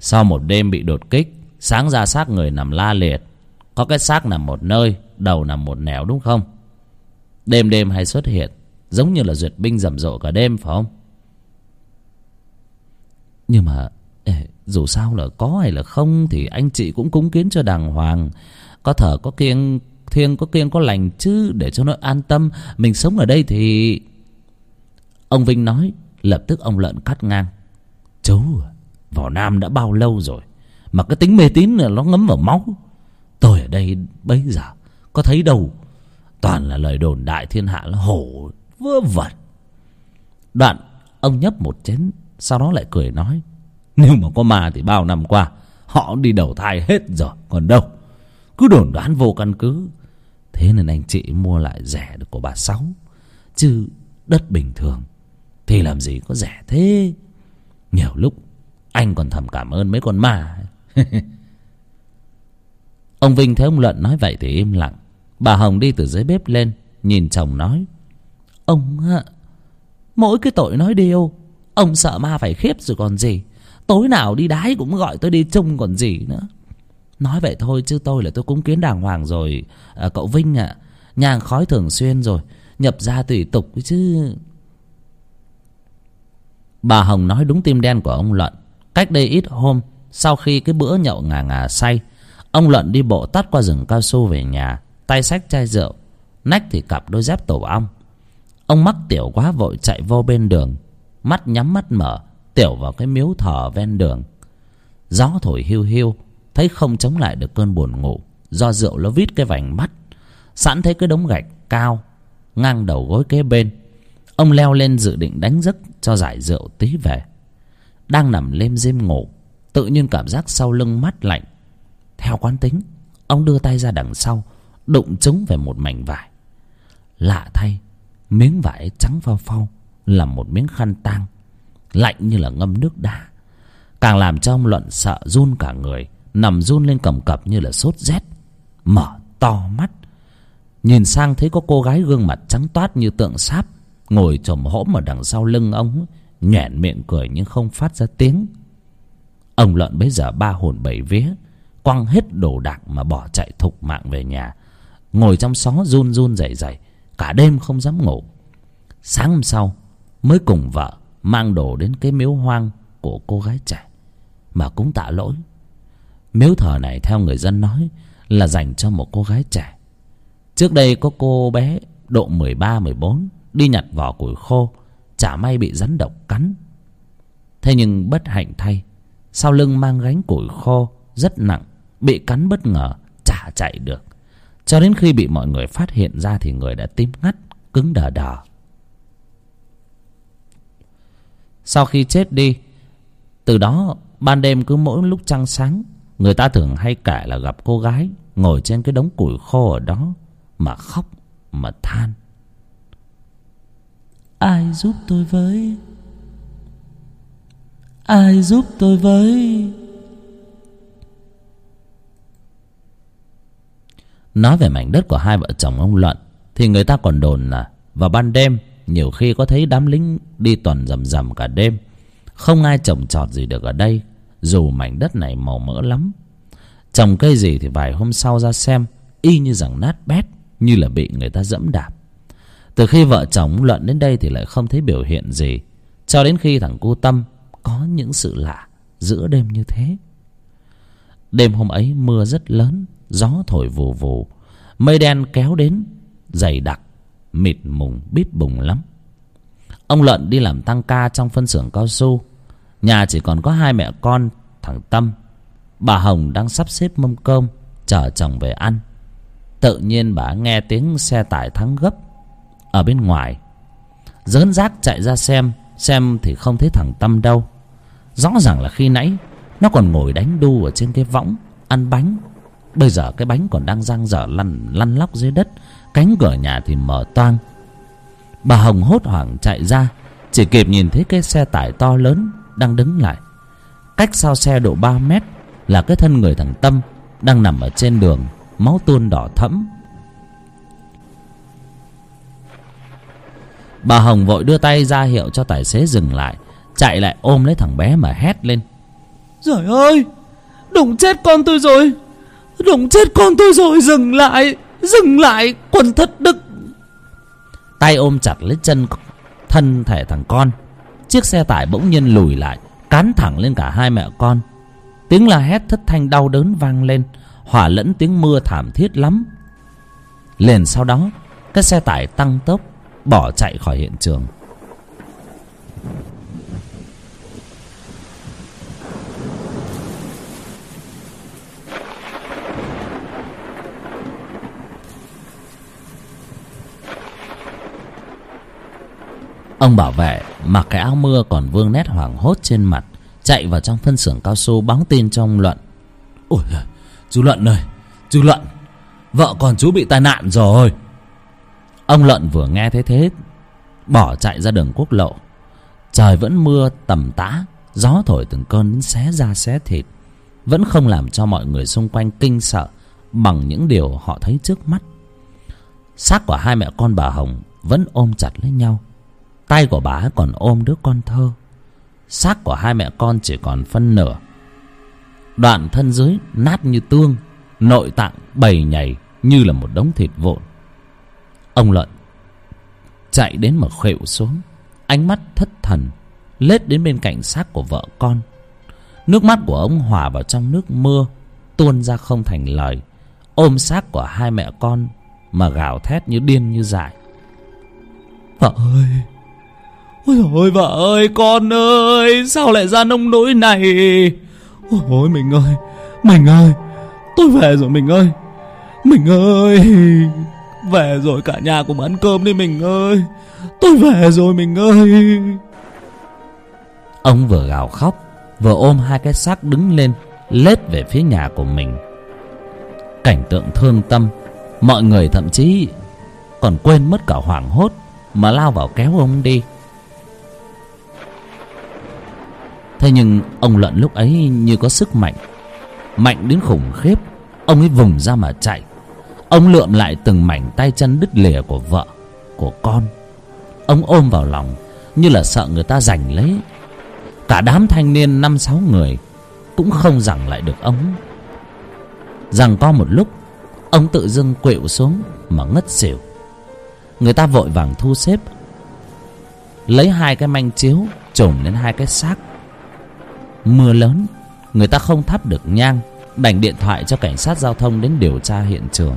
Sau một đêm bị đột kích sáng ra xác người nằm la liệt. Có cái xác nằm một nơi đầu nằm một nẻo đúng không? Đêm đêm hay xuất hiện giống như là duyệt binh rầm rộ cả đêm phải không? Nhưng mà dù sao là có hay là không thì anh chị cũng cúng kiến cho đàng hoàng. Có thở có kiêng, thiêng, có kiêng, có lành chứ, để cho nó an tâm. Mình sống ở đây thì ông vinh nói, lập tức ông lợn cắt ngang. Chú vào nam đã bao lâu rồi? Mà cái tính mê tín là nó ngấm vào máu. Tôi ở đây bây giờ, có thấy đâu? Toàn là lời đồn đại thiên hạ nó hổ, vớ vẩn. Đoạn, ông nhấp một chén, sau đó lại cười nói nếu mà có ma thì bao năm qua, họ đi đầu thai hết rồi, còn đâu? Cứ đồn đoán vô căn cứ. Thế nên anh chị mua lại rẻ được của bà sáu, chứ đất bình thường, thì làm gì có rẻ thế? Nhiều lúc anh còn thầm cảm ơn mấy con ma ông vinh thấy ông luận nói vậy thì im lặng. Bà hồng đi từ dưới bếp lên, nhìn chồng nói, ông ạ mỗi cái tội nói điêu ông sợ ma phải khiếp rồi còn gì tối nào đi đái cũng gọi tôi đi chung còn gì nữa. Nói vậy thôi chứ tôi là tôi cúng kiến đàng hoàng rồi. À, cậu vinh ạ à, nhang khói thường xuyên rồi nhập ra tùy tục chứ. Bà hồng nói đúng tim đen của ông luận. Cách đây ít hôm sau khi cái bữa nhậu ngà ngà say ông luận đi bộ tắt qua rừng cao su về nhà tay xách chai rượu nách thì cặp đôi dép tổ ong. Ông mắc tiểu quá vội chạy vô bên đường mắt nhắm mắt mở tiểu vào cái miếu thờ ven đường. Gió thổi hiu hiu, thấy không chống lại được cơn buồn ngủ. Do rượu nó vít cái vành mắt. Sẵn thấy cái đống gạch cao, ngang đầu gối kế bên. Ông leo lên dự định đánh giấc cho giải rượu tí về. Đang nằm lêm diêm ngủ, tự nhiên cảm giác sau lưng mắt lạnh. Theo quán tính, ông đưa tay ra đằng sau, đụng trúng về một mảnh vải. Lạ thay, miếng vải trắng phao phao là một miếng khăn tang lạnh như là ngâm nước đá. Càng làm cho ông luận sợ run cả người, nằm run lên cầm cập như là sốt rét, mở to mắt. Nhìn sang thấy có cô gái gương mặt trắng toát như tượng sáp, ngồi chồm hỗm ở đằng sau lưng ông, nhoẻn miệng cười nhưng không phát ra tiếng. Ông lợn bấy giờ ba hồn bảy vía, quăng hết đồ đạc mà bỏ chạy thục mạng về nhà. Ngồi trong xó run run rẩy rẩy, cả đêm không dám ngủ. Sáng hôm sau, mới cùng vợ mang đồ đến cái miếu hoang của cô gái trẻ, mà cũng tạ lỗi. Miếu thờ này, theo người dân nói, là dành cho một cô gái trẻ. Trước đây có cô bé độ mười ba, mười bốn đi nhặt vỏ củi khô, chả may bị rắn độc cắn. Thế nhưng bất hạnh thay, sau lưng mang gánh củi khô rất nặng, bị cắn bất ngờ, chả chạy được. Cho đến khi bị mọi người phát hiện ra thì người đã tím ngắt, cứng đờ đờ. Sau khi chết đi từ đó ban đêm cứ mỗi lúc trăng sáng người ta thường hay kể là gặp cô gái ngồi trên cái đống củi khô ở đó mà khóc mà than. Ai giúp tôi với? Ai giúp tôi với? Nói về mảnh đất của hai vợ chồng ông luận thì người ta còn đồn là vào ban đêm nhiều khi có thấy đám lính đi tuần rầm rầm cả đêm. Không ai trồng trọt gì được ở đây, dù mảnh đất này màu mỡ lắm. Trồng cây gì thì vài hôm sau ra xem, y như rằng nát bét, như là bị người ta dẫm đạp. Từ khi vợ chồng luận đến đây thì lại không thấy biểu hiện gì, cho đến khi thằng cu tâm có những sự lạ giữa đêm như thế. Đêm hôm ấy mưa rất lớn, gió thổi vù vù, mây đen kéo đến, dày đặc mịt mùng, bít bùng lắm. Ông lợn đi làm tăng ca trong phân xưởng cao su. Nhà chỉ còn có hai mẹ con, thằng tâm. Bà hồng đang sắp xếp mâm cơm, chờ chồng về ăn. Tự nhiên bà nghe tiếng xe tải thắng gấp ở bên ngoài. Dớn rác chạy ra xem xem thì không thấy thằng tâm đâu. Rõ ràng là khi nãy, nó còn ngồi đánh đu ở trên cái võng, ăn bánh. Bây giờ cái bánh còn đang giang dở lăn lăn lóc dưới đất cánh cửa nhà thì mở toang. Bà hồng hốt hoảng chạy ra, chỉ kịp nhìn thấy cái xe tải to lớn đang đứng lại. Cách sau xe độ ba mét là cái thân người thằng tâm đang nằm ở trên đường, máu tuôn đỏ thẫm. Bà hồng vội đưa tay ra hiệu cho tài xế dừng lại, chạy lại ôm lấy thằng bé mà hét lên. Trời ơi đụng chết con tôi rồi đụng chết con tôi rồi, dừng lại dừng lại, quần thất đức tay ôm chặt lấy chân thân thể thằng con. Chiếc xe tải bỗng nhiên lùi lại, cán thẳng lên cả hai mẹ con. Tiếng la hét thất thanh đau đớn vang lên, hỏa lẫn tiếng mưa thảm thiết lắm. Liền sau đó, cái xe tải tăng tốc, bỏ chạy khỏi hiện trường. Ông bảo vệ, mặc cái áo mưa còn vương nét hoảng hốt trên mặt, chạy vào trong phân xưởng cao su báo tin cho ông luận. Ôi chú luận ơi, chú luận, vợ con chú bị tai nạn rồi. Ông luận vừa nghe thế thế, bỏ chạy ra đường quốc lộ. Trời vẫn mưa tầm tã, gió thổi từng cơn đến xé da xé thịt. Vẫn không làm cho mọi người xung quanh kinh sợ bằng những điều họ thấy trước mắt. Xác của hai mẹ con bà hồng vẫn ôm chặt lấy nhau tay của bà còn ôm đứa con thơ. Xác của hai mẹ con chỉ còn phân nửa. Đoạn thân dưới nát như tương, nội tạng bầy nhầy như là một đống thịt vụn. Ông luận chạy đến mà khuỵu xuống. Ánh mắt thất thần lết đến bên cạnh xác của vợ con. Nước mắt của ông hòa vào trong nước mưa, tuôn ra không thành lời. Ôm xác của hai mẹ con mà gào thét như điên như dại. Vợ ơi ôi ôi, vợ ơi, con ơi, sao lại ra nông nỗi này? Ôi ôi, mình ơi mình ơi, tôi về rồi mình ơi. Mình ơi, về rồi cả nhà cùng ăn cơm đi mình ơi. Tôi về rồi mình ơi. Ông vừa gào khóc, vừa ôm hai cái xác đứng lên, lết về phía nhà của mình. Cảnh tượng thương tâm, mọi người thậm chí còn quên mất cả hoảng hốt mà lao vào kéo ông đi. Thế nhưng ông lợn lúc ấy như có sức mạnh. Mạnh đến khủng khiếp, ông ấy vùng ra mà chạy. Ông lượm lại từng mảnh tay chân đứt lìa của vợ, của con. Ông ôm vào lòng, như là sợ người ta giành lấy. Cả đám thanh niên năm sáu người cũng không giằng lại được ông. Rằng có một lúc, ông tự dưng quỵu xuống mà ngất xỉu. Người ta vội vàng thu xếp, lấy hai cái manh chiếu trùm lên hai cái xác mưa lớn, người ta không thắp được nhang, đành điện thoại cho cảnh sát giao thông đến điều tra hiện trường.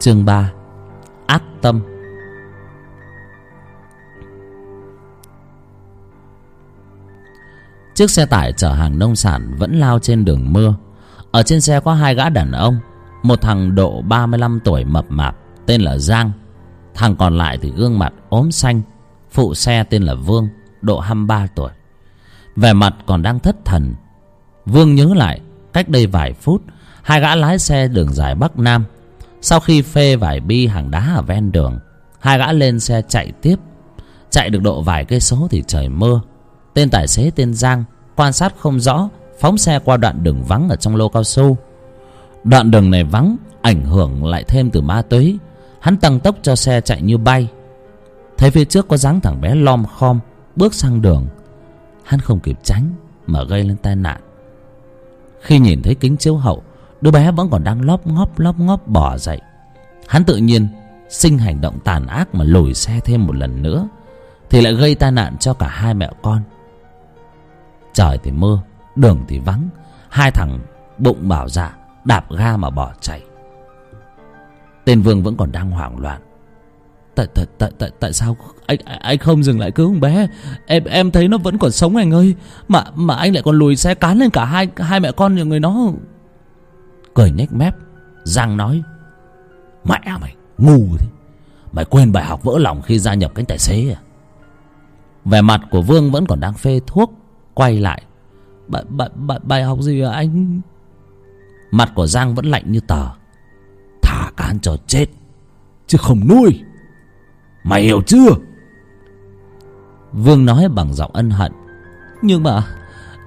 Chương ba tâm. Chiếc xe tải chở hàng nông sản vẫn lao trên đường mưa. Ở trên xe có hai gã đàn ông, một thằng độ ba mươi lăm tuổi mập mạp tên là giang, thằng còn lại thì gương mặt ốm xanh, phụ xe tên là vương, độ hai mươi ba tuổi. Vẻ mặt còn đang thất thần. Vương nhớ lại, cách đây vài phút, hai gã lái xe đường dài bắc nam sau khi phê vài bi hàng đá ở ven đường, hai gã lên xe chạy tiếp. Chạy được độ vài cây số thì trời mưa. Tên tài xế tên giang quan sát không rõ, phóng xe qua đoạn đường vắng ở trong lô cao su. Đoạn đường này vắng, ảnh hưởng lại thêm từ ma túy. Hắn tăng tốc cho xe chạy như bay. Thấy phía trước có dáng thằng bé lom khom, bước sang đường. Hắn không kịp tránh, mà gây lên tai nạn. Khi nhìn thấy kính chiếu hậu đứa bé vẫn còn đang lóp ngóp lóp ngóp bỏ dậy. Hắn tự nhiên sinh hành động tàn ác mà lùi xe thêm một lần nữa, thì lại gây tai nạn cho cả hai mẹ con. Trời thì mưa, đường thì vắng, hai thằng bụng bảo dạ đạp ga mà bỏ chạy. Tên vương vẫn còn đang hoảng loạn. Tại tại tại tại tại sao anh anh không dừng lại cứu con bé? Em em thấy nó vẫn còn sống anh ơi. Mà mà anh lại còn lùi xe cán lên cả hai hai mẹ con nhà người nó cười nhếch mép. Giang nói mẹ mày ngu thế. Mày quên bài học vỡ lòng khi gia nhập cánh tài xế à? Vẻ mặt của vương vẫn còn đang phê thuốc quay lại bài, bài, bài, bài học gì à anh? Mặt của giang vẫn lạnh như tờ thả cán cho chết chứ không nuôi. Mày hiểu chưa? Vương nói bằng giọng ân hận nhưng mà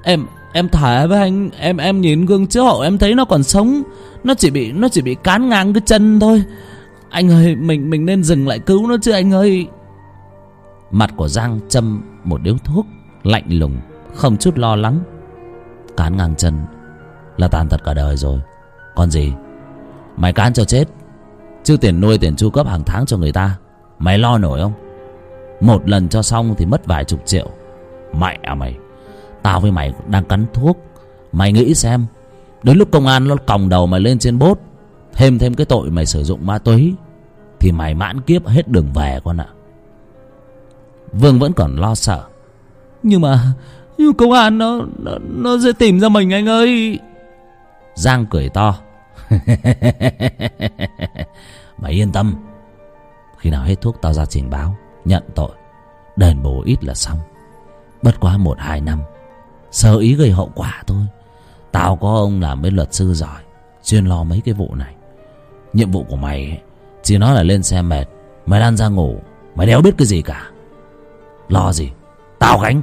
em em thả với anh, em em nhìn gương chiếu hậu em thấy nó còn sống. Nó chỉ bị, nó chỉ bị cán ngang cái chân thôi. Anh ơi, mình mình nên dừng lại cứu nó chứ anh ơi. Mặt của giang châm một điếu thuốc lạnh lùng, không chút lo lắng. Cán ngang chân là tàn tật cả đời rồi. Còn gì? Mày cán cho chết. Chứ tiền nuôi, tiền chu cấp hàng tháng cho người ta, mày lo nổi không? Một lần cho xong thì mất vài chục triệu. Mẹ à mày. Tao với mày đang cắn thuốc. Mày nghĩ xem Đến lúc công an nó còng đầu mày lên trên bốt Thêm thêm cái tội mày sử dụng ma túy Thì mày mãn kiếp hết đường về con ạ. Vương vẫn còn lo sợ. Nhưng mà Nhưng công an nó Nó, nó sẽ tìm ra mình anh ơi. Giang cười to. Mày yên tâm. Khi nào hết thuốc tao ra trình báo Nhận tội. Đền bù ít là xong. Bất quá một hai năm sơ ý gây hậu quả thôi. Tao có ông làm bên luật sư giỏi chuyên lo mấy cái vụ này. Nhiệm vụ của mày chỉ nói là lên xe mệt, mày lăn ra ngủ, mày đéo biết cái gì cả. Lo gì? Tao gánh.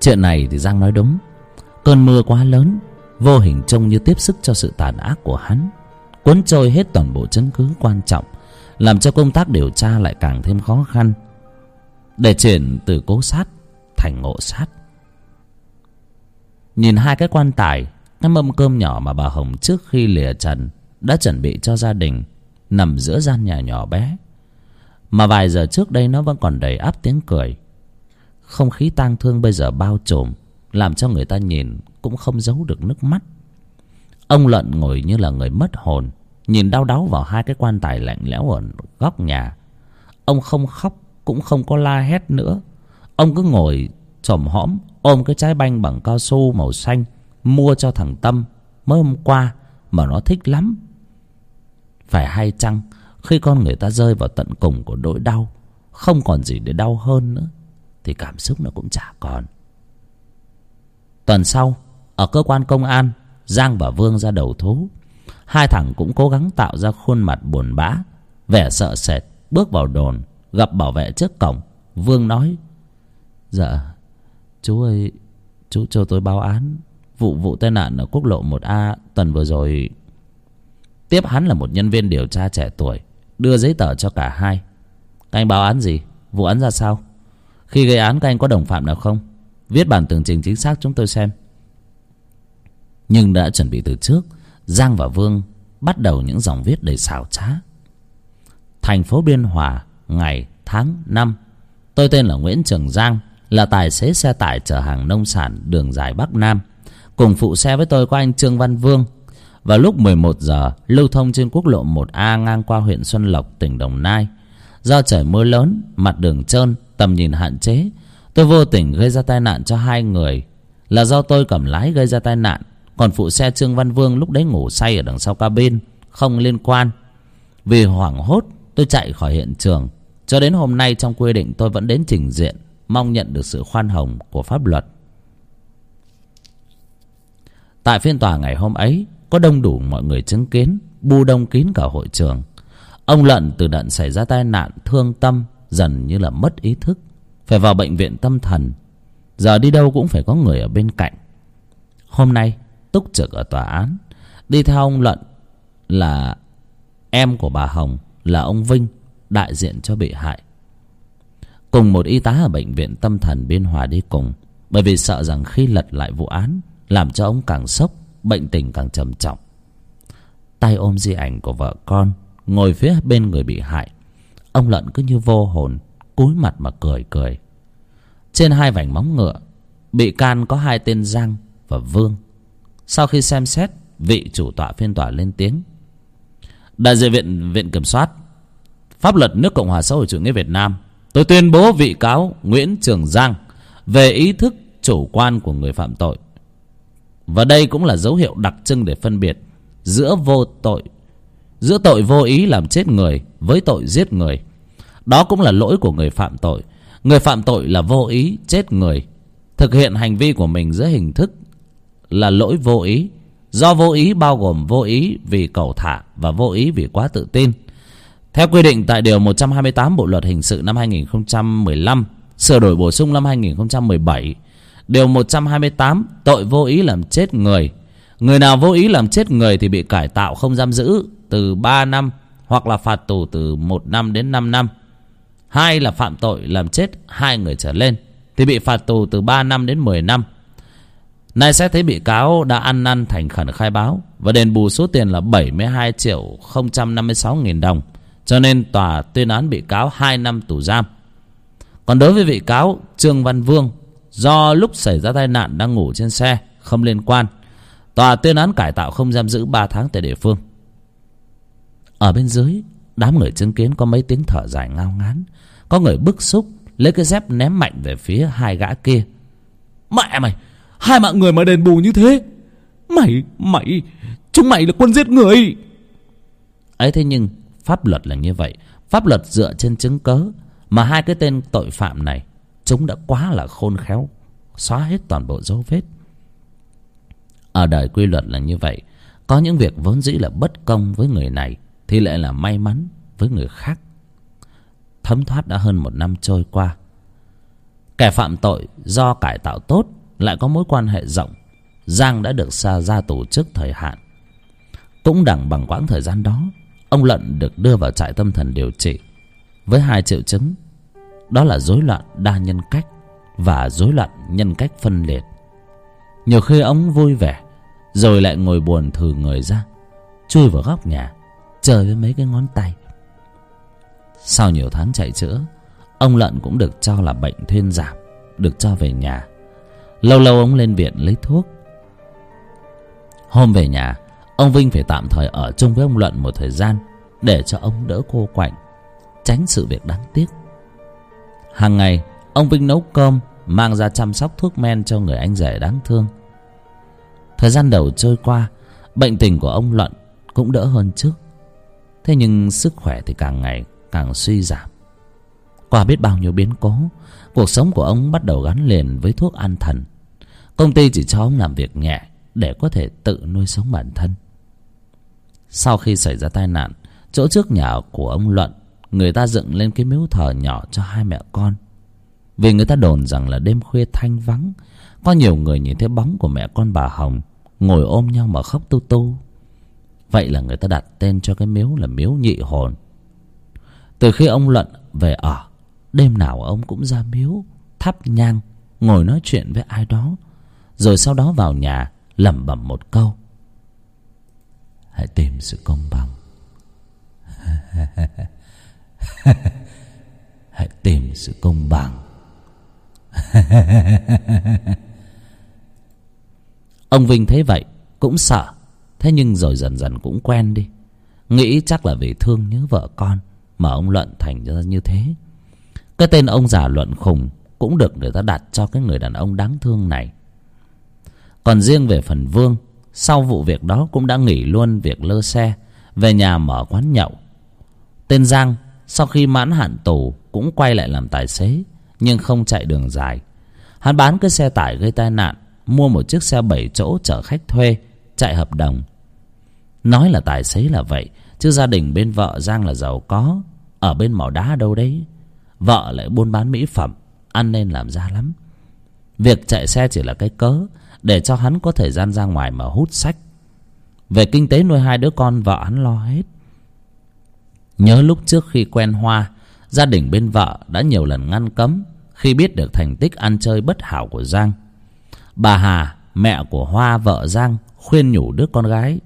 Chuyện này thì giang nói đúng. Cơn mưa quá lớn, vô hình trông như tiếp sức cho sự tàn ác của hắn. Cuốn trôi hết toàn bộ chứng cứ quan trọng, làm cho công tác điều tra lại càng thêm khó khăn. Để chuyển từ cố sát thành ngộ sát. Nhìn hai cái quan tài, cái mâm cơm nhỏ mà bà hồng trước khi lìa trần đã chuẩn bị cho gia đình nằm giữa gian nhà nhỏ bé. Mà vài giờ trước đây nó vẫn còn đầy áp tiếng cười. Không khí tang thương bây giờ bao trùm, làm cho người ta nhìn cũng không giấu được nước mắt. Ông lợn ngồi như là người mất hồn, nhìn đau đáu vào hai cái quan tài lạnh lẽo ở góc nhà. Ông không khóc, cũng không có la hét nữa ông cứ ngồi chòm hõm, ôm cái trái banh bằng cao su màu xanh, mua cho thằng tâm. Mới hôm qua mà nó thích lắm. Phải hay chăng khi con người ta rơi vào tận cùng của nỗi đau, không còn gì để đau hơn nữa, thì cảm xúc nó cũng chả còn. Tuần sau, ở cơ quan công an, giang và vương ra đầu thú. Hai thằng cũng cố gắng tạo ra khuôn mặt buồn bã, vẻ sợ sệt, bước vào đồn, gặp bảo vệ trước cổng. Vương nói Dạ. Chú ơi Chú cho tôi báo án. Vụ vụ tai nạn ở quốc lộ 1A Tuần vừa rồi. Tiếp hắn là một nhân viên điều tra trẻ tuổi Đưa giấy tờ cho cả hai. Các anh báo án gì? Vụ án ra sao? Khi gây án các anh có đồng phạm nào không? Viết bản tường trình chính xác chúng tôi xem. Nhưng đã chuẩn bị từ trước Giang và Vương Bắt đầu những dòng viết đầy xảo trá. Thành phố Biên Hòa Ngày, tháng, năm Tôi tên là Nguyễn Trường Giang là tài xế xe tải chở hàng nông sản Đường dài Bắc Nam Cùng phụ xe với tôi có anh Trương Văn Vương. Vào lúc 11 giờ Lưu thông trên quốc lộ 1A ngang qua huyện Xuân Lộc, tỉnh Đồng Nai. Do trời mưa lớn Mặt đường trơn Tầm nhìn hạn chế Tôi vô tình gây ra tai nạn cho hai người. Là do tôi cầm lái gây ra tai nạn Còn phụ xe Trương Văn Vương lúc đấy ngủ say ở đằng sau cabin Không liên quan. Vì hoảng hốt tôi chạy khỏi hiện trường. Cho đến hôm nay trong quy định tôi vẫn đến trình diện. Mong nhận được sự khoan hồng của pháp luật. Tại phiên tòa ngày hôm ấy, Có đông đủ mọi người chứng kiến, Bu đông kín cả hội trường. Ông Lận từ đận xảy ra tai nạn Thương tâm dần như là mất ý thức, Phải vào bệnh viện tâm thần. Giờ đi đâu cũng phải có người ở bên cạnh. Hôm nay, Túc trực ở tòa án, Đi theo ông Lận là Em của bà Hồng, Là ông Vinh, Đại diện cho bị hại. Cùng một y tá ở bệnh viện tâm thần Biên Hòa đi cùng. Bởi vì sợ rằng khi lật lại vụ án, làm cho ông càng sốc, bệnh tình càng trầm trọng. Tay ôm di ảnh của vợ con, ngồi phía bên người bị hại. Ông lận cứ như vô hồn, cúi mặt mà cười cười. Trên hai vành móng ngựa, bị can có hai tên giang và vương. Sau khi xem xét, vị chủ tọa phiên tòa lên tiếng. Đại diện viện viện kiểm soát, pháp luật nước cộng hòa xã hội chủ nghĩa việt nam tôi tuyên bố vị cáo nguyễn trường giang về ý thức chủ quan của người phạm tội. Và đây cũng là dấu hiệu đặc trưng để phân biệt giữa vô tội, giữa tội vô ý làm chết người với tội giết người. Đó cũng là lỗi của người phạm tội. Người phạm tội là vô ý chết người. Thực hiện hành vi của mình dưới hình thức là lỗi vô ý. Do vô ý bao gồm vô ý vì cầu thả và vô ý vì quá tự tin theo quy định tại điều 128 Bộ luật hình sự năm 2015 sửa đổi bổ sung năm 2017 Điều 128 Tội vô ý làm chết người. Người nào vô ý làm chết người thì bị cải tạo không giam giữ Từ 3 năm Hoặc là phạt tù từ 1 năm đến 5 năm. Hai là phạm tội làm chết hai người trở lên Thì bị phạt tù từ 3 năm đến 10 năm. Nay xét thấy bị cáo đã ăn năn thành khẩn khai báo Và đền bù số tiền là 72 triệu 056 nghìn đồng. Cho nên tòa tuyên án bị cáo hai năm tù giam. Còn đối với bị cáo Trương Văn Vương, do lúc xảy ra tai nạn đang ngủ trên xe, không liên quan, tòa tuyên án cải tạo không giam giữ ba tháng tại địa phương. Ở bên dưới, đám người chứng kiến có mấy tiếng thở dài ngao ngán, có người bức xúc, lấy cái dép ném mạnh về phía hai gã kia. Mẹ mày, hai mạng người mà đền bù như thế. Mày mày, chúng mày là quân giết người. Ấy thế nhưng pháp luật là như vậy. Pháp luật dựa trên chứng cớ mà hai cái tên tội phạm này, chúng đã quá là khôn khéo, xóa hết toàn bộ dấu vết. Ở đời quy luật là như vậy. Có những việc vốn dĩ là bất công với người này thì lại là may mắn với người khác. Thấm thoát đã hơn một năm trôi qua. Kẻ phạm tội do cải tạo tốt lại có mối quan hệ rộng. Giang đã được xa ra tù trước thời hạn. Cũng đẳng bằng quãng thời gian đó ông lận được đưa vào trại tâm thần điều trị với hai triệu chứng. Đó là rối loạn đa nhân cách và rối loạn nhân cách phân liệt. Nhiều khi ông vui vẻ, rồi lại ngồi buồn thử người ra, chui vào góc nhà chơi với mấy cái ngón tay. Sau nhiều tháng chạy chữa, ông lận cũng được cho là bệnh thuyên giảm, được cho về nhà. Lâu lâu ông lên viện lấy thuốc. Hôm về nhà ông vinh phải tạm thời ở chung với ông luận một thời gian để cho ông đỡ cô quạnh, tránh sự việc đáng tiếc. Hàng ngày, ông vinh nấu cơm, mang ra chăm sóc thuốc men cho người anh rể đáng thương. Thời gian đầu trôi qua, bệnh tình của ông luận cũng đỡ hơn trước. Thế nhưng sức khỏe thì càng ngày càng suy giảm. Qua biết bao nhiêu biến cố, cuộc sống của ông bắt đầu gắn liền với thuốc an thần. Công ty chỉ cho ông làm việc nhẹ để có thể tự nuôi sống bản thân sau khi xảy ra tai nạn, chỗ trước nhà của ông luận, người ta dựng lên cái miếu thờ nhỏ cho hai mẹ con. Vì người ta đồn rằng là đêm khuya thanh vắng, có nhiều người nhìn thấy bóng của mẹ con bà hồng ngồi ôm nhau mà khóc tu tu. Vậy là người ta đặt tên cho cái miếu là miếu nhị hồn. Từ khi ông luận về ở, đêm nào ông cũng ra miếu, thắp nhang, ngồi nói chuyện với ai đó, rồi sau đó vào nhà lẩm bẩm một câu hãy tìm sự công bằng. Hãy tìm sự công bằng. Ông vinh thấy vậy, cũng sợ. Thế nhưng rồi dần dần cũng quen đi. Nghĩ chắc là vì thương nhớ vợ con mà ông luận thành ra như thế. Cái tên ông già luận khùng cũng được người ta đặt cho cái người đàn ông đáng thương này. Còn riêng về phần vương sau vụ việc đó cũng đã nghỉ luôn việc lơ xe, về nhà mở quán nhậu. Tên giang sau khi mãn hạn tù cũng quay lại làm tài xế, nhưng không chạy đường dài. Hắn bán cái xe tải gây tai nạn, mua một chiếc xe bảy chỗ chở khách thuê, chạy hợp đồng. Nói là tài xế là vậy, chứ gia đình bên vợ giang là giàu có, ở bên mỏ đá đâu đấy. Vợ lại buôn bán mỹ phẩm, ăn nên làm ra lắm. Việc chạy xe chỉ là cái cớ để cho hắn có thời gian ra ngoài mà hút sách. Về kinh tế nuôi hai đứa con, vợ hắn lo hết. Nhớ lúc trước khi quen hoa, gia đình bên vợ đã nhiều lần ngăn cấm khi biết được thành tích ăn chơi bất hảo của giang. Bà hà, mẹ của hoa, vợ giang, khuyên nhủ đứa con gái,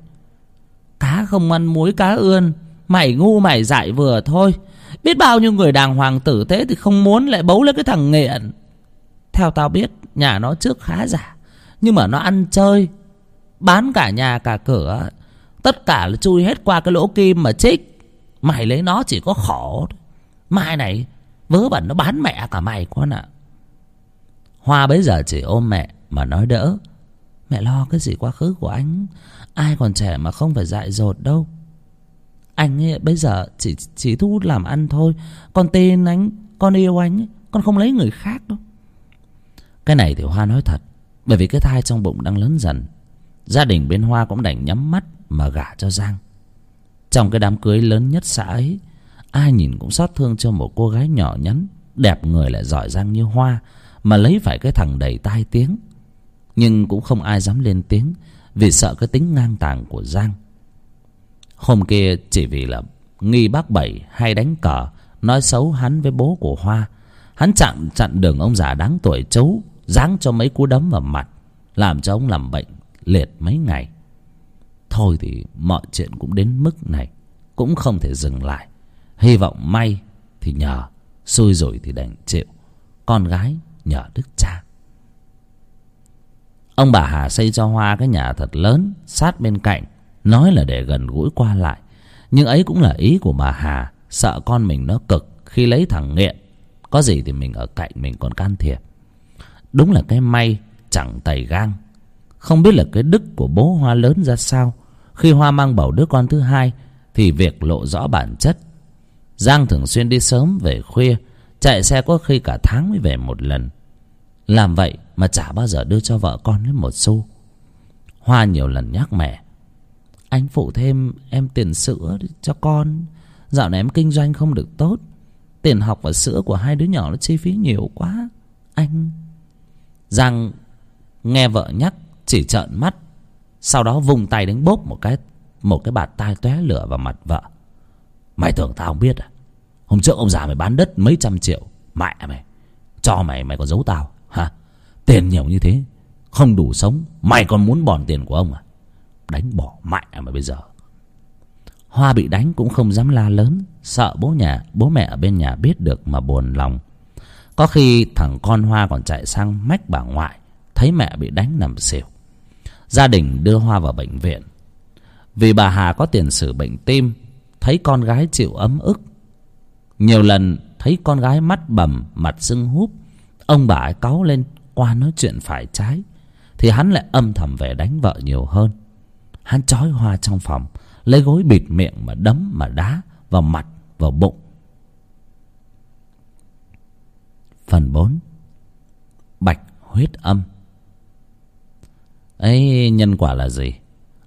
cá không ăn muối, cá ươn, mày ngu mày dại vừa thôi. Biết bao nhiêu người đàng hoàng tử tế thì không muốn lại bấu lấy cái thằng nghiện theo tao biết, nhà nó trước khá giả nhưng mà nó ăn chơi bán cả nhà cả cửa. Tất cả là chui hết qua cái lỗ kim mà chích. mày lấy nó chỉ có khổ. Mai này vớ bẩn nó bán mẹ cả mày con ạ. Hoa bấy giờ chỉ ôm mẹ mà nói đỡ. Mẹ lo cái gì quá khứ của anh? Ai còn trẻ mà không phải dại dột đâu. Anh ấy bây giờ chỉ chỉ thu làm ăn thôi. Con tin anh con yêu anh ấy, con không lấy người khác đâu. Cái này thì hoa nói thật bởi vì cái thai trong bụng đang lớn dần, gia đình bên hoa cũng đành nhắm mắt mà gả cho giang. Trong cái đám cưới lớn nhất xã ấy, ai nhìn cũng xót thương cho một cô gái nhỏ nhắn, đẹp người lại giỏi giang như hoa, mà lấy phải cái thằng đầy tai tiếng. Nhưng cũng không ai dám lên tiếng vì sợ cái tính ngang tàng của giang. Hôm kia chỉ vì là nghi bác bảy hay đánh cờ, nói xấu hắn với bố của hoa, hắn chặn chặn đường ông già đáng tuổi chấu giáng cho mấy cú đấm vào mặt, làm cho ông làm bệnh liệt mấy ngày. Thôi thì mọi chuyện cũng đến mức này, cũng không thể dừng lại. Hy vọng may thì nhờ, xui rồi thì đành chịu. Con gái nhờ đức cha. Ông bà hà xây cho hoa cái nhà thật lớn, sát bên cạnh, nói là để gần gũi qua lại. Nhưng ấy cũng là ý của bà hà, sợ con mình nó cực khi lấy thằng nghiện. Có gì thì mình ở cạnh mình còn can thiệp đúng là cái may chẳng tày gang. Không biết là cái đức của bố hoa lớn ra sao. Khi hoa mang bầu đứa con thứ hai, thì việc lộ rõ bản chất. Giang thường xuyên đi sớm về khuya, chạy xe có khi cả tháng mới về một lần. Làm vậy mà chả bao giờ đưa cho vợ con lấy một xu. Hoa nhiều lần nhắc mẹ, anh phụ thêm em tiền sữa cho con. Dạo này em kinh doanh không được tốt. Tiền học và sữa của hai đứa nhỏ nó chi phí nhiều quá. Anh giang nghe vợ nhắc, chỉ trợn mắt, sau đó vùng tay đánh bốp một cái một cái bạt tai tóe lửa vào mặt vợ. Mày tưởng tao không biết à? Hôm trước ông già mày bán đất mấy trăm triệu, mẹ mày, cho mày mày còn giấu tao, hả? Tiền nhiều như thế, không đủ sống, mày còn muốn bòn tiền của ông à? Đánh bỏ mẹ mà bây giờ. Hoa bị đánh cũng không dám la lớn, sợ bố nhà, bố mẹ ở bên nhà biết được mà buồn lòng có khi thằng con hoa còn chạy sang mách bà ngoại, thấy mẹ bị đánh nằm xỉu. Gia đình đưa hoa vào bệnh viện. Vì bà hà có tiền sử bệnh tim, thấy con gái chịu ấm ức. Nhiều lần thấy con gái mắt bầm, mặt sưng húp, ông bà ấy cáu lên qua nói chuyện phải trái, thì hắn lại âm thầm về đánh vợ nhiều hơn. Hắn trói hoa trong phòng, lấy gối bịt miệng mà đấm mà đá vào mặt, vào bụng. Phần bốn. Bạch huyết âm. Ấy, nhân quả là gì?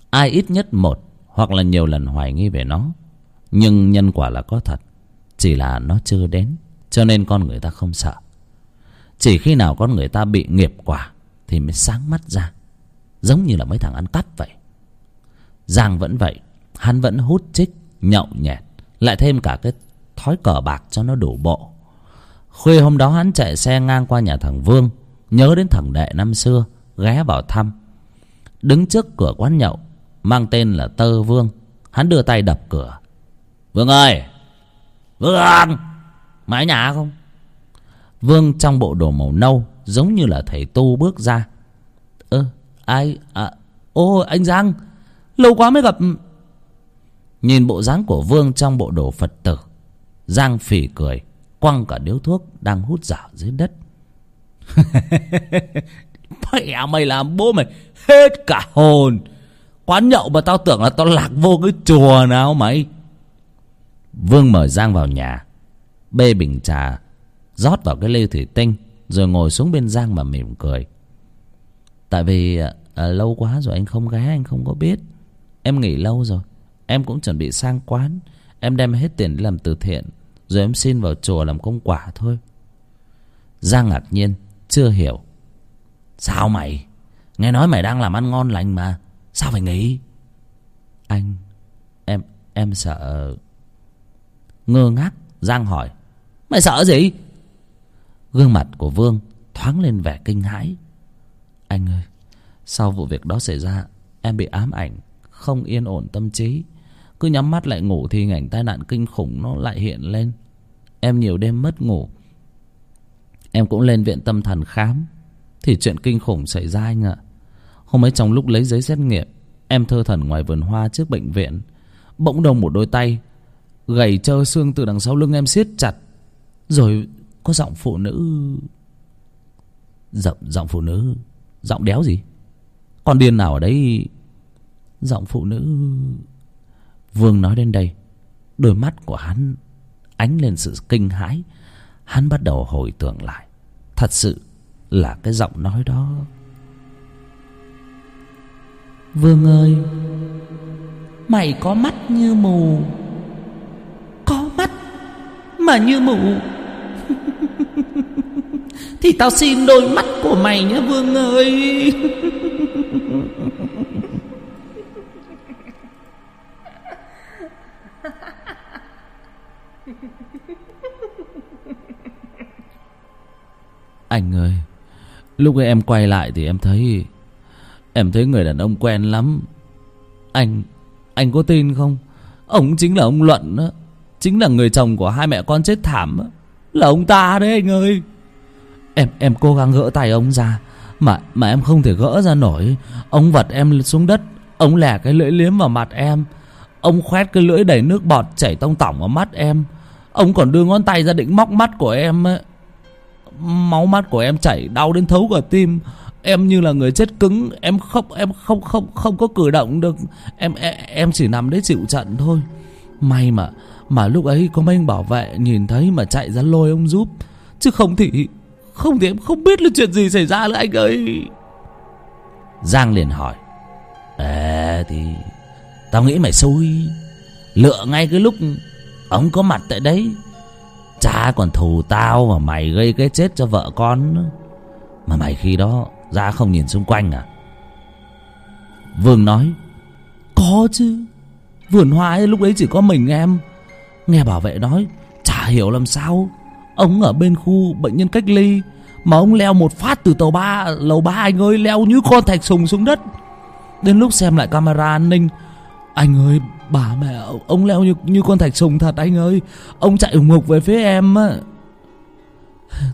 Ai ít nhất một hoặc là nhiều lần hoài nghi về nó, nhưng nhân quả là có thật, chỉ là nó chưa đến, cho nên con người ta không sợ. Chỉ khi nào con người ta bị nghiệp quả thì mới sáng mắt ra, giống như là mấy thằng ăn cắp vậy. Giang vẫn vậy, hắn vẫn hút chích, nhậu nhẹt, lại thêm cả cái thói cờ bạc cho nó đủ bộ khuya hôm đó hắn chạy xe ngang qua nhà thằng vương, nhớ đến thằng đệ năm xưa, ghé vào thăm. Đứng trước cửa quán nhậu, mang tên là tơ vương, hắn đưa tay đập cửa. Vương ơi! Vương mãi nhà không? Vương trong bộ đồ màu nâu, giống như là thầy tu bước ra. Ơ, ai? À ô, anh giang, lâu quá mới gặp. Nhìn bộ dáng của vương trong bộ đồ phật tử, giang phì cười quăng cả điếu thuốc đang hút dở dưới đất. Mẹ mày làm bố mày hết cả hồn. Quán nhậu mà tao tưởng là tao lạc vô cái chùa nào mày. Vương mời giang vào nhà bê bình trà rót vào cái lê thủy tinh rồi ngồi xuống bên giang mà mỉm cười. Tại vì à, lâu quá rồi anh không ghé anh không có biết. Em nghỉ lâu rồi em cũng chuẩn bị sang quán. Em đem hết tiền làm từ thiện rồi em xin vào chùa làm công quả thôi. Giang ngạc nhiên, chưa hiểu. Sao mày? Nghe nói mày đang làm ăn ngon lành mà. Sao phải nghỉ? Anh, em em sợ. Ngơ ngác, giang hỏi. Mày sợ gì? Gương mặt của vương thoáng lên vẻ kinh hãi. Anh ơi, sau vụ việc đó xảy ra, em bị ám ảnh, không yên ổn tâm trí cứ nhắm mắt lại ngủ thì hình ảnh tai nạn kinh khủng nó lại hiện lên. Em nhiều đêm mất ngủ. Em cũng lên viện tâm thần khám. Thì chuyện kinh khủng xảy ra anh ạ. Hôm ấy trong lúc lấy giấy xét nghiệm, em thơ thần ngoài vườn hoa trước bệnh viện. Bỗng đông một đôi tay, gầy trơ xương từ đằng sau lưng em siết chặt. Rồi có giọng phụ nữ. Giọng giọng phụ nữ. Giọng đéo gì? Con điên nào ở đấy? Giọng phụ nữ vương nói đến đây, đôi mắt của hắn ánh lên sự kinh hãi. Hắn bắt đầu hồi tưởng lại, thật sự là cái giọng nói đó. Vương ơi, mày có mắt như mù. Có mắt mà như mù. Thì tao xin đôi mắt của mày nhé, vương ơi. anh ơi, lúc ấy em quay lại thì em thấy em thấy người đàn ông quen lắm. Anh anh có tin không? Ông chính là ông luận đó chính là người chồng của hai mẹ con chết thảm đó. là ông ta đấy anh ơi. Em em cố gắng gỡ tay ông ra, mà mà em không thể gỡ ra nổi. Ông vật em xuống đất, ông lẻ cái lưỡi liếm vào mặt em, ông khoét cái lưỡi đầy nước bọt chảy tông tỏng vào mắt em, ông còn đưa ngón tay ra định móc mắt của em ấy máu mắt của em chảy đau đến thấu cả tim. Em như là người chết cứng. Em không em không không không có cử động được. Em em, em chỉ nằm đấy chịu trận thôi. May mà mà lúc ấy có mấy anh bảo vệ nhìn thấy mà chạy ra lôi ông giúp. Chứ không thì không thì em không biết là chuyện gì xảy ra nữa anh ơi. Giang liền hỏi. Ê thì tao nghĩ mày xui. Lựa ngay cái lúc ông có mặt tại đấy cha còn thù tao mà mày gây cái chết cho vợ con mà mày khi đó, ra không nhìn xung quanh à? Vương nói, có chứ. Vườn hoa ấy lúc ấy chỉ có mình em. Nghe bảo vệ nói, chả hiểu làm sao. Ông ở bên khu bệnh nhân cách ly, mà ông leo một phát từ tàu ba, lầu ba anh ơi, leo như con thạch sùng xuống đất. Đến lúc xem lại camera an ninh, anh ơi bà mẹ, ông leo như như con thạch sùng thật anh ơi. Ông chạy hùng hục về phía em á.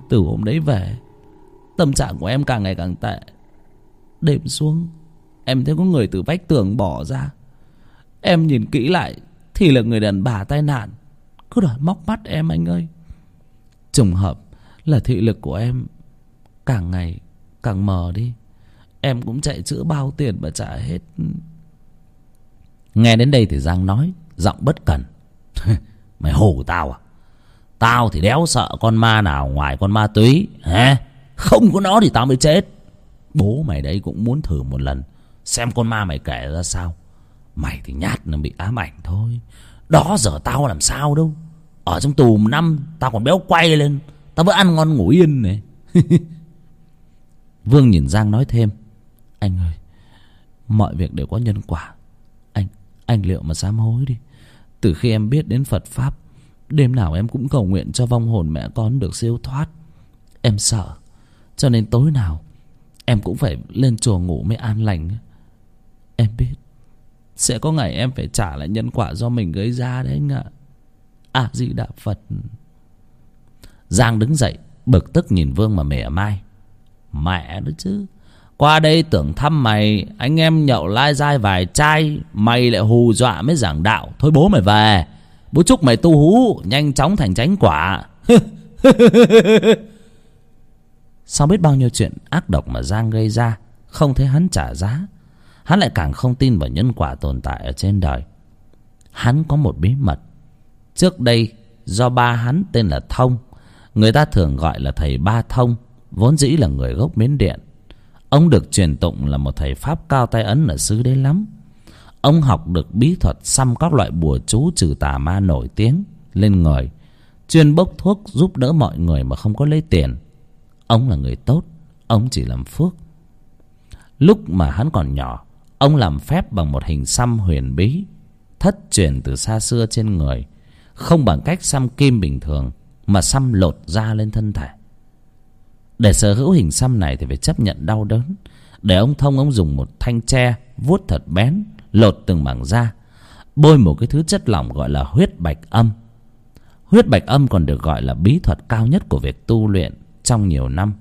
Từ hôm đấy về, tâm trạng của em càng ngày càng tệ. Đêm xuống, em thấy có người từ vách tường bỏ ra. Em nhìn kỹ lại, thì là người đàn bà tai nạn. Cứ đòi móc mắt em anh ơi. Trùng hợp là thị lực của em càng ngày càng mờ đi. Em cũng chạy chữa bao tiền mà trả hết nghe đến đây thì giang nói, giọng bất cần. Mày hù tao à? Tao thì đéo sợ con ma nào ngoài con ma túy, hả? Không có nó thì tao mới chết. Bố mày đấy cũng muốn thử một lần, xem con ma mày kể ra sao. Mày thì nhát nó bị ám ảnh thôi. Đó giờ tao làm sao đâu. Ở trong tù một năm, tao còn béo quay lên, tao vẫn ăn ngon ngủ yên này vương nhìn giang nói thêm. Anh ơi, mọi việc đều có nhân quả anh liệu mà sám hối đi. Từ khi em biết đến phật pháp, đêm nào em cũng cầu nguyện cho vong hồn mẹ con được siêu thoát. Em sợ. Cho nên tối nào, em cũng phải lên chùa ngủ mới an lành. Em biết, sẽ có ngày em phải trả lại nhân quả do mình gây ra đấy anh ạ. À di đà phật. Giang đứng dậy, bực tức nhìn vương mà mỉa mai. Mẹ đó chứ qua đây tưởng thăm mày, anh em nhậu lai dai vài chai, mày lại hù dọa mới giảng đạo. Thôi bố mày về. Bố chúc mày tu hú, nhanh chóng thành chánh quả. Sao biết bao nhiêu chuyện ác độc mà giang gây ra, không thấy hắn trả giá. Hắn lại càng không tin vào nhân quả tồn tại ở trên đời. Hắn có một bí mật. Trước đây, do ba hắn tên là thông, người ta thường gọi là thầy ba thông, vốn dĩ là người gốc miến điện ông được truyền tụng là một thầy pháp cao tay ấn ở xứ đấy lắm. Ông học được bí thuật xăm các loại bùa chú trừ tà ma nổi tiếng, lên người chuyên bốc thuốc giúp đỡ mọi người mà không có lấy tiền. Ông là người tốt, ông chỉ làm phước. Lúc mà hắn còn nhỏ, ông làm phép bằng một hình xăm huyền bí, thất truyền từ xa xưa trên người, không bằng cách xăm kim bình thường mà xăm lột da lên thân thể để sở hữu hình xăm này thì phải chấp nhận đau đớn. Để ông thông ông dùng một thanh tre vuốt thật bén, lột từng mảng da, bôi một cái thứ chất lỏng gọi là huyết bạch âm. Huyết bạch âm còn được gọi là bí thuật cao nhất của việc tu luyện trong nhiều năm.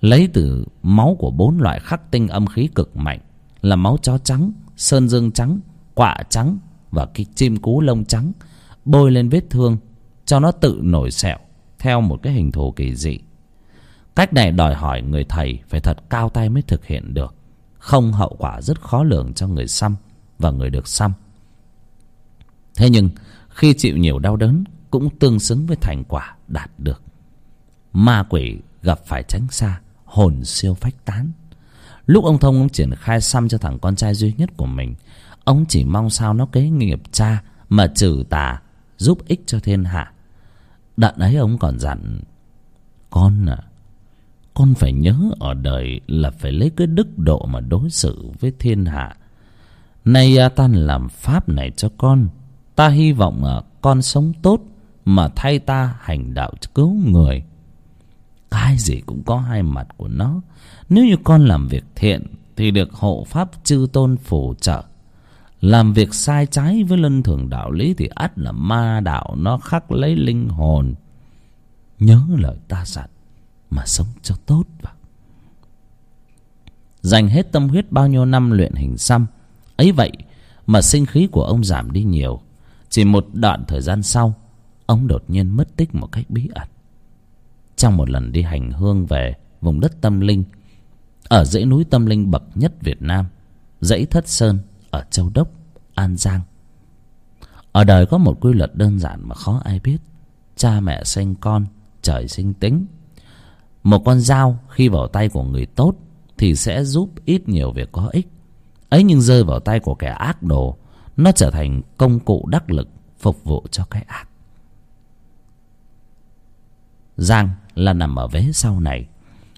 Lấy từ máu của bốn loại khắc tinh âm khí cực mạnh là máu chó trắng, sơn dương trắng, quạ trắng và cái chim cú lông trắng, bôi lên vết thương cho nó tự nổi sẹo theo một cái hình thù kỳ dị cách này đòi hỏi người thầy phải thật cao tay mới thực hiện được. Không hậu quả rất khó lường cho người xăm và người được xăm. Thế nhưng, khi chịu nhiều đau đớn cũng tương xứng với thành quả đạt được. Ma quỷ gặp phải tránh xa, hồn siêu phách tán. Lúc ông thông ông triển khai xăm cho thằng con trai duy nhất của mình, ông chỉ mong sao nó kế nghiệp cha mà trừ tà, giúp ích cho thiên hạ. Đợt ấy ông còn dặn, con à con phải nhớ ở đời là phải lấy cái đức độ mà đối xử với thiên hạ. Nay a tan làm pháp này cho con. Ta hy vọng à, con sống tốt mà thay ta hành đạo cứu người. Cái gì cũng có hai mặt của nó. Nếu như con làm việc thiện thì được hộ pháp chư tôn phù trợ. Làm việc sai trái với luân thường đạo lý thì ắt là ma đạo nó khắc lấy linh hồn. Nhớ lời ta dặn mà sống cho tốt vào. Dành hết tâm huyết bao nhiêu năm luyện hình xăm, ấy vậy mà sinh khí của ông giảm đi nhiều. Chỉ một đoạn thời gian sau, ông đột nhiên mất tích một cách bí ẩn. Trong một lần đi hành hương về vùng đất tâm linh, ở dãy núi tâm linh bậc nhất việt nam, dãy thất sơn ở châu đốc, an giang. Ở đời có một quy luật đơn giản mà khó ai biết. Cha mẹ sinh con, trời sinh tính một con dao khi vào tay của người tốt thì sẽ giúp ít nhiều việc có ích. Ấy nhưng rơi vào tay của kẻ ác đồ, nó trở thành công cụ đắc lực phục vụ cho cái ác. Giang là nằm ở vế sau này.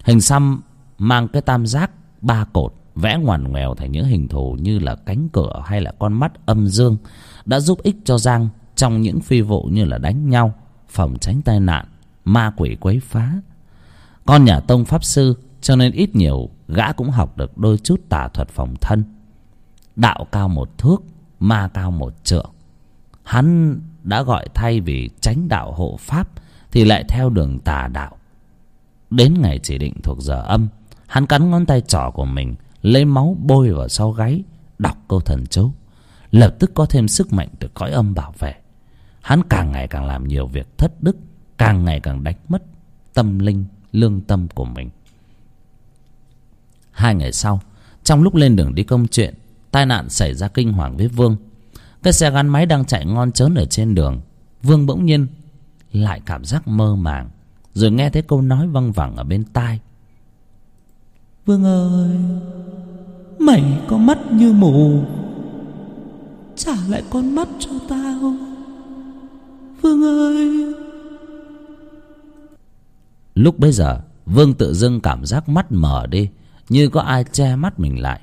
Hình xăm mang cái tam giác ba cột, vẽ ngoằn ngoèo thành những hình thù như là cánh cửa hay là con mắt âm dương, đã giúp ích cho giang trong những phi vụ như là đánh nhau, phòng tránh tai nạn, ma quỷ quấy phá con nhà tông pháp sư, cho nên ít nhiều gã cũng học được đôi chút tà thuật phòng thân. Đạo cao một thước, ma cao một trượng. Hắn đã gọi thay vì tránh đạo hộ pháp thì lại theo đường tà đạo. Đến ngày chỉ định thuộc giờ âm, hắn cắn ngón tay trỏ của mình, lấy máu bôi vào sau gáy, đọc câu thần chú. Lập tức có thêm sức mạnh từ cõi âm bảo vệ. Hắn càng ngày càng làm nhiều việc thất đức, càng ngày càng đánh mất tâm linh lương tâm của mình. Hai ngày sau, trong lúc lên đường đi công chuyện, tai nạn xảy ra kinh hoàng với vương. Cái xe gắn máy đang chạy ngon trớn ở trên đường. Vương bỗng nhiên lại cảm giác mơ màng, rồi nghe thấy câu nói văng vẳng ở bên tai. Vương ơi, mày có mắt như mù trả lại con mắt cho tao. Vương ơi lúc bấy giờ, vương tự dưng cảm giác mắt mở đi, như có ai che mắt mình lại.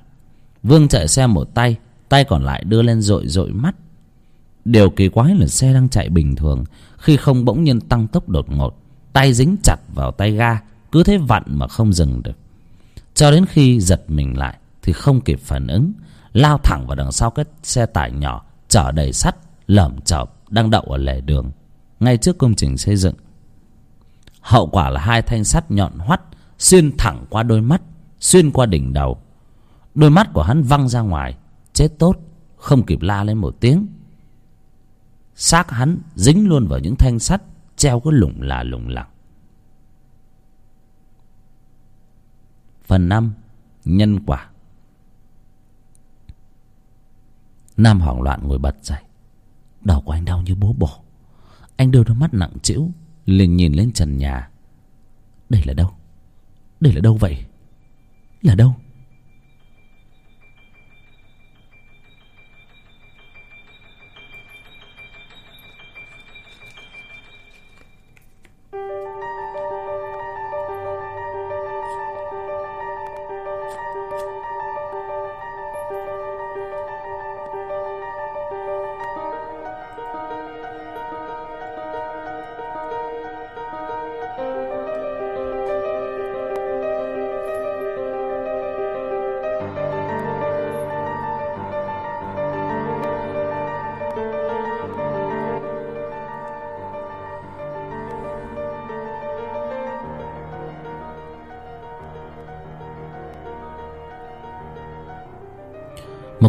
Vương chạy xe một tay tay còn lại đưa lên dội dội mắt. Điều kỳ quái là xe đang chạy bình thường, khi không bỗng nhiên tăng tốc đột ngột, tay dính chặt vào tay ga, cứ thế vặn mà không dừng được. Cho đến khi giật mình lại, thì không kịp phản ứng, lao thẳng vào đằng sau cái xe tải nhỏ, chở đầy sắt, lởm chởm, đang đậu ở lề đường. Ngay trước công trình xây dựng hậu quả là hai thanh sắt nhọn hoắt, xuyên thẳng qua đôi mắt, xuyên qua đỉnh đầu. Đôi mắt của hắn văng ra ngoài, chết tốt, không kịp la lên một tiếng. Xác hắn dính luôn vào những thanh sắt, treo cứ lủng là lủng lẳng. Phần năm, nhân quả. Nam hoảng loạn ngồi bật dậy. Đầu của anh đau như bố bổ. Anh đưa đôi mắt nặng trĩu linh nhìn lên trần nhà. Đây là đâu? Đây là đâu vậy? Là đâu?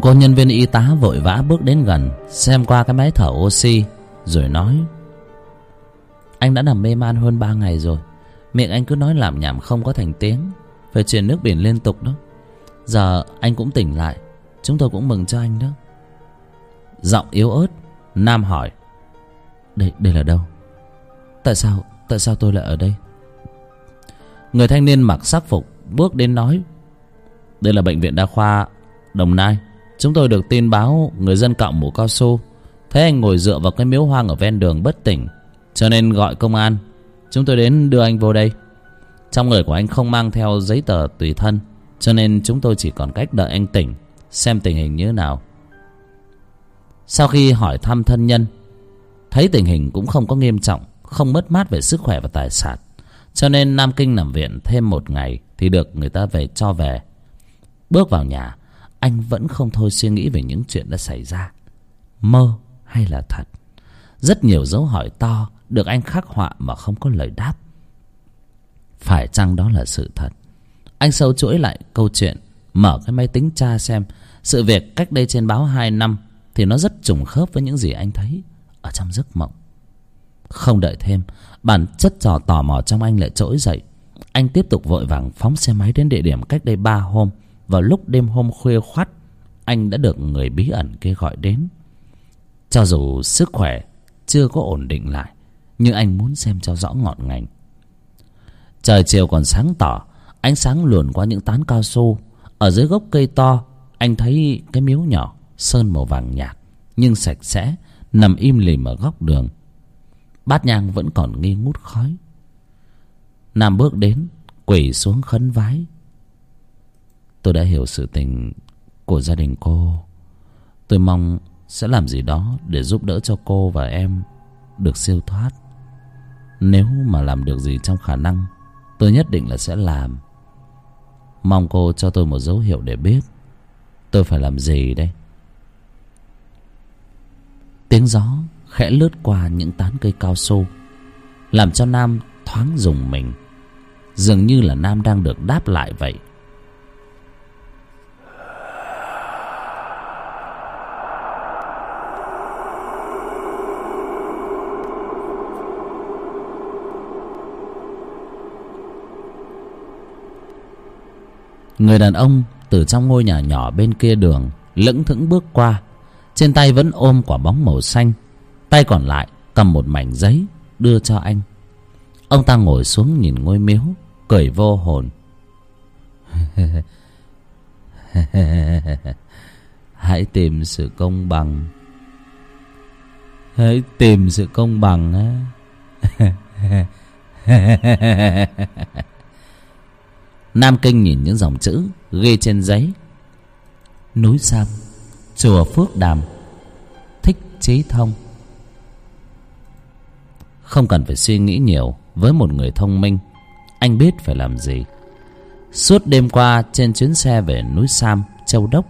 Một cô nhân viên y tá vội vã bước đến gần, xem qua cái máy thở oxy, rồi nói, anh đã nằm mê man hơn ba ngày rồi. Miệng anh cứ nói làm nhảm không có thành tiếng, phải truyền nước biển liên tục đó. Giờ anh cũng tỉnh lại, chúng tôi cũng mừng cho anh đó. Giọng yếu ớt, nam hỏi, đây đây là đâu? Tại sao tại sao tôi lại ở đây? Người thanh niên mặc sắc phục bước đến nói, đây là bệnh viện đa khoa đồng nai chúng tôi được tin báo người dân cạo mũ cao su. Thấy anh ngồi dựa vào cái miếu hoang ở ven đường bất tỉnh, cho nên gọi công an. Chúng tôi đến đưa anh vô đây. Trong người của anh không mang theo giấy tờ tùy thân, cho nên chúng tôi chỉ còn cách đợi anh tỉnh, xem tình hình như thế nào. Sau khi hỏi thăm thân nhân, thấy tình hình cũng không có nghiêm trọng, không mất mát về sức khỏe và tài sản. Cho nên nam kinh nằm viện thêm một ngày thì được người ta về cho về. Bước vào nhà anh vẫn không thôi suy nghĩ về những chuyện đã xảy ra. Mơ hay là thật? Rất nhiều dấu hỏi to được anh khắc họa mà không có lời đáp. Phải chăng đó là sự thật? Anh sâu chuỗi lại câu chuyện, mở cái máy tính tra xem. Sự việc cách đây trên báo hai năm thì nó rất trùng khớp với những gì anh thấy ở trong giấc mộng. Không đợi thêm, bản chất trò tò mò trong anh lại trỗi dậy. Anh tiếp tục vội vàng phóng xe máy đến địa điểm cách đây ba hôm vào lúc đêm hôm khuya khoắt, anh đã được người bí ẩn kia gọi đến. Cho dù sức khỏe chưa có ổn định lại, nhưng anh muốn xem cho rõ ngọn ngành. Trời chiều còn sáng tỏ, ánh sáng luồn qua những tán cao su. Ở dưới gốc cây to, anh thấy cái miếu nhỏ, sơn màu vàng nhạt, nhưng sạch sẽ, nằm im lìm ở góc đường. Bát nhang vẫn còn nghi ngút khói. Nam bước đến, quỳ xuống khấn vái tôi đã hiểu sự tình của gia đình cô. Tôi mong sẽ làm gì đó để giúp đỡ cho cô và em được siêu thoát. Nếu mà làm được gì trong khả năng, tôi nhất định là sẽ làm. Mong cô cho tôi một dấu hiệu để biết tôi phải làm gì đây. Tiếng gió khẽ lướt qua những tán cây cao su, làm cho nam thoáng dùng mình. Dường như là nam đang được đáp lại vậy. Người đàn ông từ trong ngôi nhà nhỏ bên kia đường lững thững bước qua, trên tay vẫn ôm quả bóng màu xanh, tay còn lại cầm một mảnh giấy đưa cho anh. Ông ta ngồi xuống nhìn ngôi miếu, cười vô hồn. Hãy tìm sự công bằng. Hãy tìm sự công bằng á. nam kinh nhìn những dòng chữ ghi trên giấy. Núi sam, chùa phước đàm, thích trí thông. Không cần phải suy nghĩ nhiều với một người thông minh, anh biết phải làm gì. Suốt đêm qua trên chuyến xe về núi sam, châu đốc,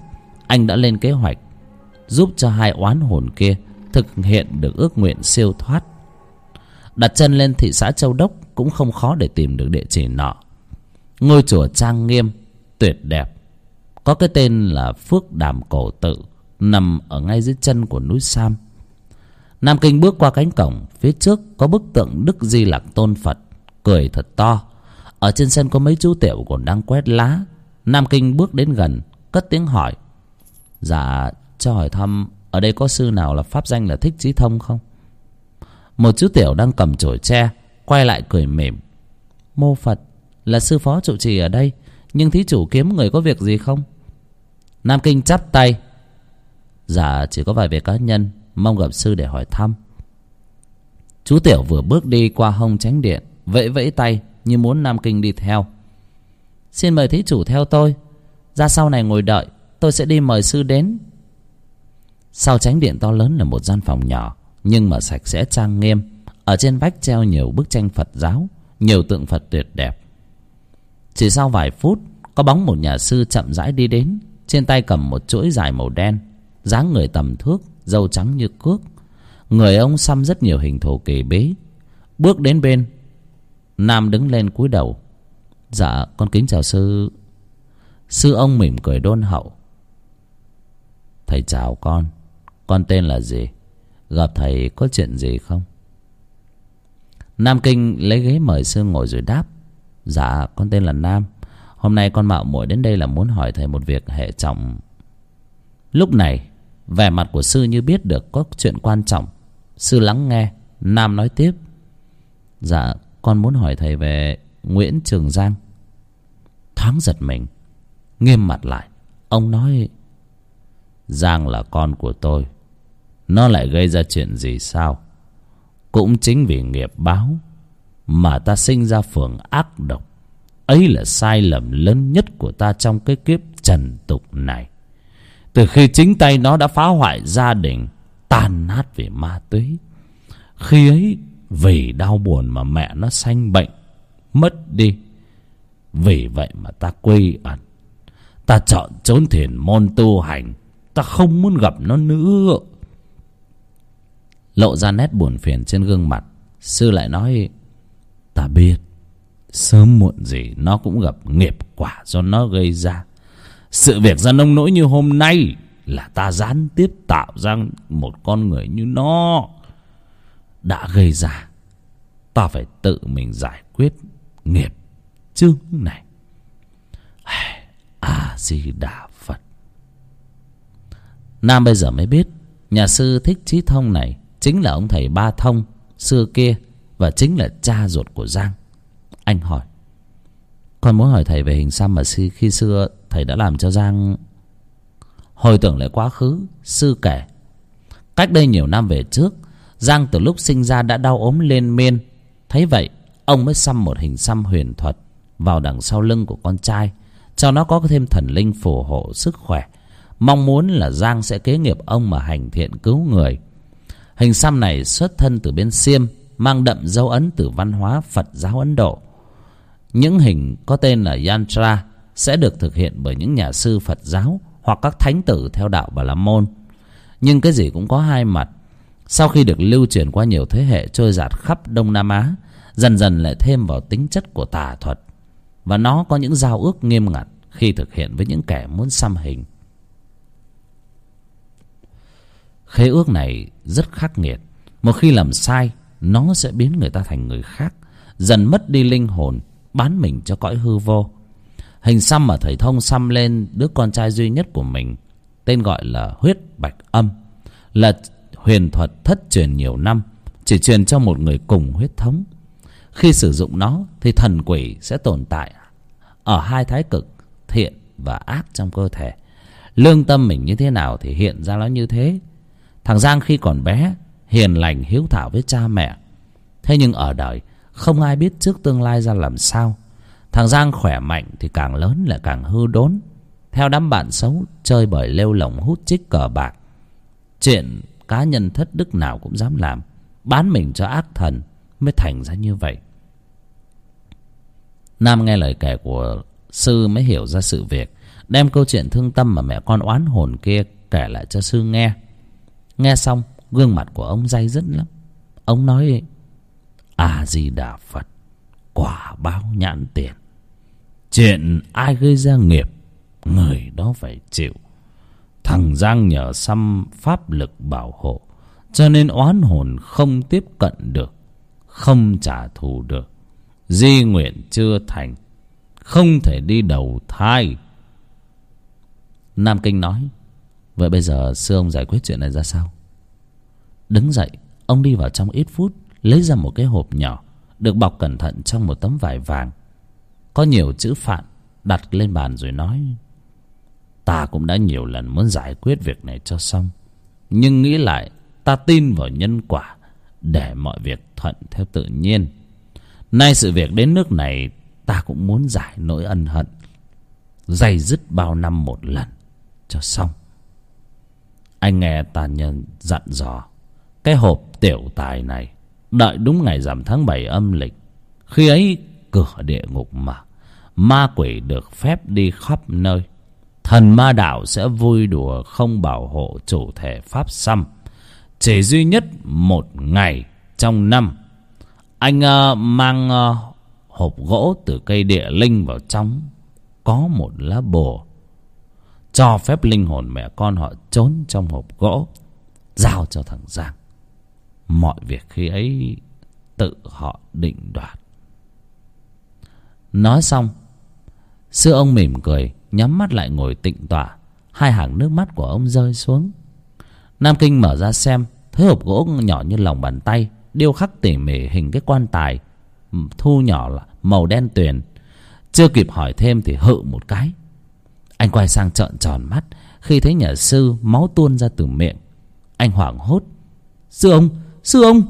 anh đã lên kế hoạch giúp cho hai oán hồn kia thực hiện được ước nguyện siêu thoát. Đặt chân lên thị xã châu đốc cũng không khó để tìm được địa chỉ nọ ngôi chùa trang nghiêm, tuyệt đẹp. Có cái tên là phước đàm cổ tự, nằm ở ngay dưới chân của núi sam. Nam kinh bước qua cánh cổng, phía trước có bức tượng đức di lặc tôn phật, cười thật to. Ở trên sân có mấy chú tiểu còn đang quét lá. Nam kinh bước đến gần, cất tiếng hỏi. Dạ cho hỏi thăm, ở đây có sư nào là pháp danh là thích trí thông không? Một chú tiểu đang cầm chổi tre, quay lại cười mỉm. Mô phật là sư phó trụ trì ở đây. Nhưng thí chủ kiếm người có việc gì không? Nam kinh chắp tay. Dạ chỉ có vài việc cá nhân, mong gặp sư để hỏi thăm. Chú tiểu vừa bước đi qua hông tránh điện, vẫy vẫy tay như muốn nam kinh đi theo. Xin mời thí chủ theo tôi. Ra sau này ngồi đợi, tôi sẽ đi mời sư đến. Sau tránh điện to lớn là một gian phòng nhỏ, nhưng mà sạch sẽ trang nghiêm. Ở trên vách treo nhiều bức tranh phật giáo, nhiều tượng phật tuyệt đẹp chỉ sau vài phút, có bóng một nhà sư chậm rãi đi đến, trên tay cầm một chuỗi dài màu đen, dáng người tầm thước, râu trắng như cước. Người ông xăm rất nhiều hình thù kỳ bí bước đến bên, nam đứng lên cúi đầu. Dạ con kính chào sư. Sư ông mỉm cười đôn hậu. Thầy chào con. Con tên là gì? Gặp thầy có chuyện gì không? Nam kinh lấy ghế mời sư ngồi rồi đáp dạ con tên là nam. Hôm nay con mạo muội đến đây là muốn hỏi thầy một việc hệ trọng. Lúc này, vẻ mặt của sư như biết được có chuyện quan trọng. Sư lắng nghe, nam nói tiếp. Dạ con muốn hỏi thầy về nguyễn trường giang. Thoáng giật mình, nghiêm mặt lại. Ông nói, giang là con của tôi. Nó lại gây ra chuyện gì sao? Cũng chính vì nghiệp báo mà ta sinh ra phường ác độc. Ấy là sai lầm lớn nhất của ta trong cái kiếp trần tục này. Từ khi chính tay nó đã phá hoại gia đình, tan nát về ma túy. Khi ấy, vì đau buồn mà mẹ nó sanh bệnh, mất đi. Vì vậy mà ta quy ẩn. Ta chọn trốn thiền môn tu hành. Ta không muốn gặp nó nữa. Lộ ra nét buồn phiền trên gương mặt. Sư lại nói ta biết, sớm muộn gì nó cũng gặp nghiệp quả do nó gây ra. Sự việc ra nông nỗi như hôm nay là ta gián tiếp tạo ra một con người như nó. Đã gây ra, ta phải tự mình giải quyết nghiệp chương này. A di đà phật. Nam bây giờ mới biết, nhà sư thích trí thông này chính là ông thầy ba thông xưa kia và chính là cha ruột của giang. Anh hỏi. Con muốn hỏi thầy về hình xăm mà khi xưa thầy đã làm cho giang hồi tưởng lại quá khứ sư kể. Cách đây nhiều năm về trước, giang từ lúc sinh ra đã đau ốm lên miên thấy vậy, ông mới xăm một hình xăm huyền thuật vào đằng sau lưng của con trai, cho nó có thêm thần linh phù hộ sức khỏe. Mong muốn là giang sẽ kế nghiệp ông mà hành thiện cứu người. Hình xăm này xuất thân từ bên xiêm mang đậm dấu ấn từ văn hóa phật giáo ấn độ. Những hình có tên là yantra sẽ được thực hiện bởi những nhà sư phật giáo hoặc các thánh tử theo đạo bà la môn. Nhưng cái gì cũng có hai mặt. Sau khi được lưu truyền qua nhiều thế hệ trôi giạt khắp đông nam á, dần dần lại thêm vào tính chất của tà thuật. Và nó có những giao ước nghiêm ngặt khi thực hiện với những kẻ muốn xăm hình. Khế ước này rất khắc nghiệt. Một khi làm sai nó sẽ biến người ta thành người khác, dần mất đi linh hồn, bán mình cho cõi hư vô. Hình xăm mà thầy thông xăm lên đứa con trai duy nhất của mình, tên gọi là huyết bạch âm, là huyền thuật thất truyền nhiều năm, chỉ truyền cho một người cùng huyết thống. Khi sử dụng nó, thì thần quỷ sẽ tồn tại ở hai thái cực, thiện và ác trong cơ thể. Lương tâm mình như thế nào thì hiện ra nó như thế. Thằng giang khi còn bé hiền lành hiếu thảo với cha mẹ. Thế nhưng ở đời, không ai biết trước tương lai ra làm sao. Thằng giang khỏe mạnh thì càng lớn lại càng hư đốn. Theo đám bạn xấu, chơi bời lêu lồng hút chích cờ bạc. Chuyện cá nhân thất đức nào cũng dám làm, bán mình cho ác thần mới thành ra như vậy. Nam nghe lời kể của sư mới hiểu ra sự việc, đem câu chuyện thương tâm mà mẹ con oán hồn kia kể lại cho sư nghe. Nghe xong gương mặt của ông day dứt lắm. Ông nói a di đà phật, quả báo nhãn tiền. Chuyện ai gây ra nghiệp, người đó phải chịu. Thằng giang nhờ xăm pháp lực bảo hộ, cho nên oán hồn không tiếp cận được, không trả thù được. Di nguyện chưa thành, không thể đi đầu thai. Nam kinh nói, vậy bây giờ sư ông giải quyết chuyện này ra sao? Đứng dậy, ông đi vào trong ít phút, lấy ra một cái hộp nhỏ, được bọc cẩn thận trong một tấm vải vàng. Có nhiều chữ phạn đặt lên bàn rồi nói, ta cũng đã nhiều lần muốn giải quyết việc này cho xong, nhưng nghĩ lại, ta tin vào nhân quả để mọi việc thuận theo tự nhiên. Nay sự việc đến nước này, ta cũng muốn giải nỗi ân hận, dày dứt bao năm một lần cho xong. Anh nghe ta nhân dặn dò cái hộp tiểu tài này đợi đúng ngày rằm tháng bảy âm lịch khi ấy cửa địa ngục mở ma quỷ được phép đi khắp nơi thần ma đạo sẽ vui đùa không bảo hộ chủ thể pháp xăm. Chỉ duy nhất một ngày trong năm anh uh, mang uh, hộp gỗ từ cây địa linh vào trong có một lá bùa cho phép linh hồn mẹ con họ trốn trong hộp gỗ giao cho thằng giang mọi việc khi ấy tự họ định đoạt. Nói xong, sư ông mỉm cười, nhắm mắt lại ngồi tịnh tọa. Hai hàng nước mắt của ông rơi xuống. Nam kinh mở ra xem, thấy hộp gỗ nhỏ như lòng bàn tay, điêu khắc tỉ mỉ hình cái quan tài, thu nhỏ là màu đen tuyền. Chưa kịp hỏi thêm thì hự một cái. Anh quay sang trợn tròn mắt, khi thấy nhà sư máu tuôn ra từ miệng. Anh hoảng hốt, sư ông sư ông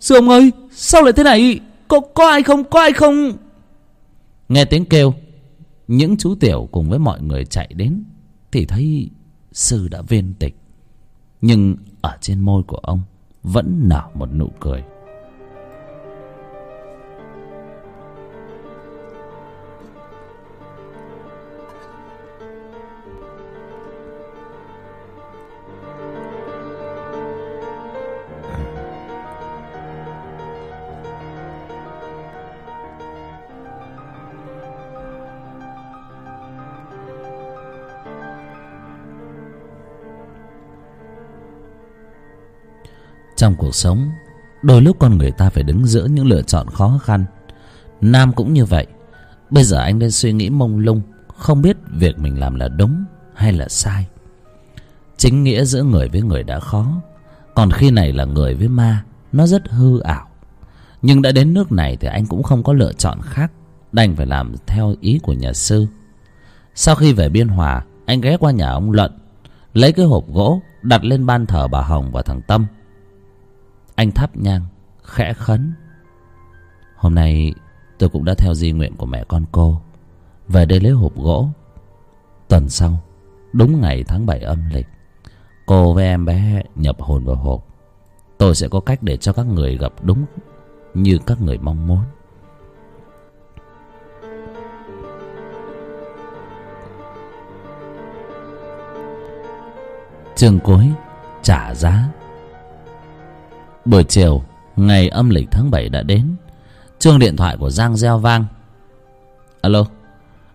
sư ông ơi, sao lại thế này? Có có ai không, có ai không? Nghe tiếng kêu, những chú tiểu cùng với mọi người chạy đến, thì thấy sư đã viên tịch. Nhưng ở trên môi của ông vẫn nở một nụ cười. Trong cuộc sống, đôi lúc con người ta phải đứng giữa những lựa chọn khó khăn. Nam cũng như vậy. Bây giờ anh đang suy nghĩ mông lung, không biết việc mình làm là đúng hay là sai. Chính nghĩa giữa người với người đã khó, còn khi này là người với ma, nó rất hư ảo. Nhưng đã đến nước này thì anh cũng không có lựa chọn khác, đành phải làm theo ý của nhà sư. Sau khi về biên hòa, anh ghé qua nhà ông luận, lấy cái hộp gỗ đặt lên ban thờ bà hồng và thằng tâm anh thắp nhang, khẽ khấn. Hôm nay, tôi cũng đã theo di nguyện của mẹ con cô, về đây lấy hộp gỗ. Tuần sau, đúng ngày tháng bảy âm lịch, cô với em bé nhập hồn vào hộp. Tôi sẽ có cách để cho các người gặp đúng như các người mong muốn. Chương cuối, trả giá buổi chiều ngày âm lịch tháng bảy đã đến. Chuông điện thoại của giang reo vang. Alo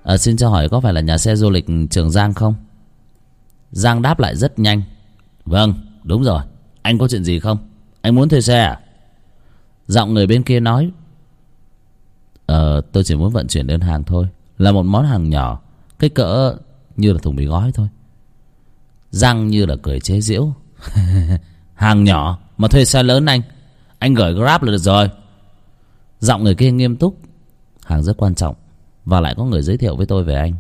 à, xin cho hỏi có phải là nhà xe du lịch trường giang không? Giang đáp lại rất nhanh. Vâng đúng rồi. Anh có chuyện gì không? Anh muốn thuê xe à? Giọng người bên kia nói. Ờ tôi chỉ muốn vận chuyển đơn hàng thôi. Là một món hàng nhỏ kích cỡ như là thùng mì gói thôi. Giang như là cười chế giễu. Hàng nhỏ? Mà thuê xe lớn anh. Anh gửi grab là được rồi. Giọng người kia nghiêm túc, hàng rất quan trọng. Và lại có người giới thiệu với tôi về anh.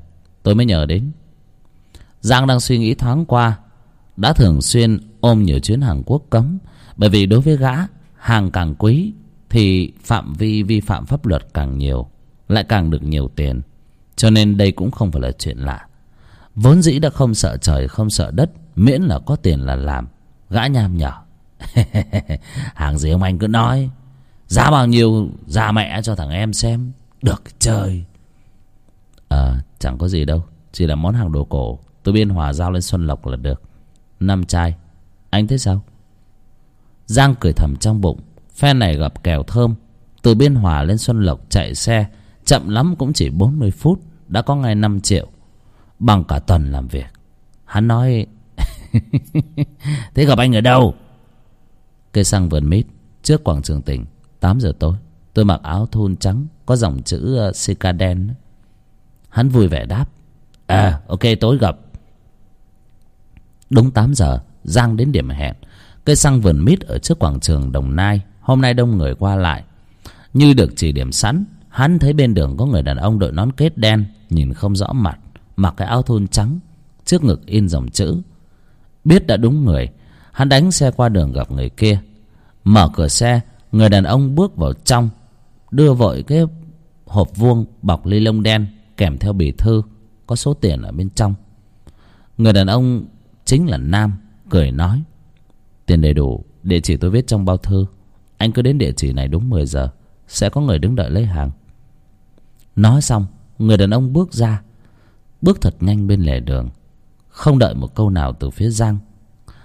Tôi mới nhờ đến. Giang đang suy nghĩ thoáng qua. Đã thường xuyên ôm nhiều chuyến hàng quốc cấm. Bởi vì đối với gã, hàng càng quý, thì phạm vi vi phạm pháp luật càng nhiều, lại càng được nhiều tiền. Cho nên đây cũng không phải là chuyện lạ. Vốn dĩ đã không sợ trời, không sợ đất, miễn là có tiền là làm. Gã nham nhở hàng gì ông anh cứ nói. Giá bao nhiêu ra mẹ cho thằng em xem. Được chơi ờ chẳng có gì đâu. Chỉ là món hàng đồ cổ. Tôi biên hòa giao lên xuân lộc là được. Năm chai. Anh thấy sao? Giang cười thầm trong bụng. Phe này gặp kèo thơm. Từ biên hòa lên xuân lộc chạy xe. Chậm lắm cũng chỉ bốn mươi phút. Đã có ngay năm triệu. Bằng cả tuần làm việc. Hắn nói, thế gặp anh ở đâu? Cây xăng vườn mít trước quảng trường tỉnh tám giờ tối. Tôi mặc áo thun trắng có dòng chữ uh, sika đen hắn vui vẻ đáp à ok tối gặp. Đúng tám giờ giang đến điểm hẹn. Cây xăng vườn mít ở trước quảng trường đồng nai hôm nay đông người qua lại. Như được chỉ điểm sẵn hắn thấy bên đường có người đàn ông đội nón kết đen nhìn không rõ mặt mặc cái áo thun trắng trước ngực in dòng chữ. Biết đã đúng người hắn đánh xe qua đường gặp người kia. Mở cửa xe, người đàn ông bước vào trong, đưa vội cái hộp vuông bọc ly lông đen kèm theo bì thư, có số tiền ở bên trong. Người đàn ông chính là nam, cười nói, tiền đầy đủ, địa chỉ tôi viết trong bao thư. Anh cứ đến địa chỉ này đúng mười giờ, sẽ có người đứng đợi lấy hàng. Nói xong, người đàn ông bước ra, bước thật nhanh bên lề đường, không đợi một câu nào từ phía giang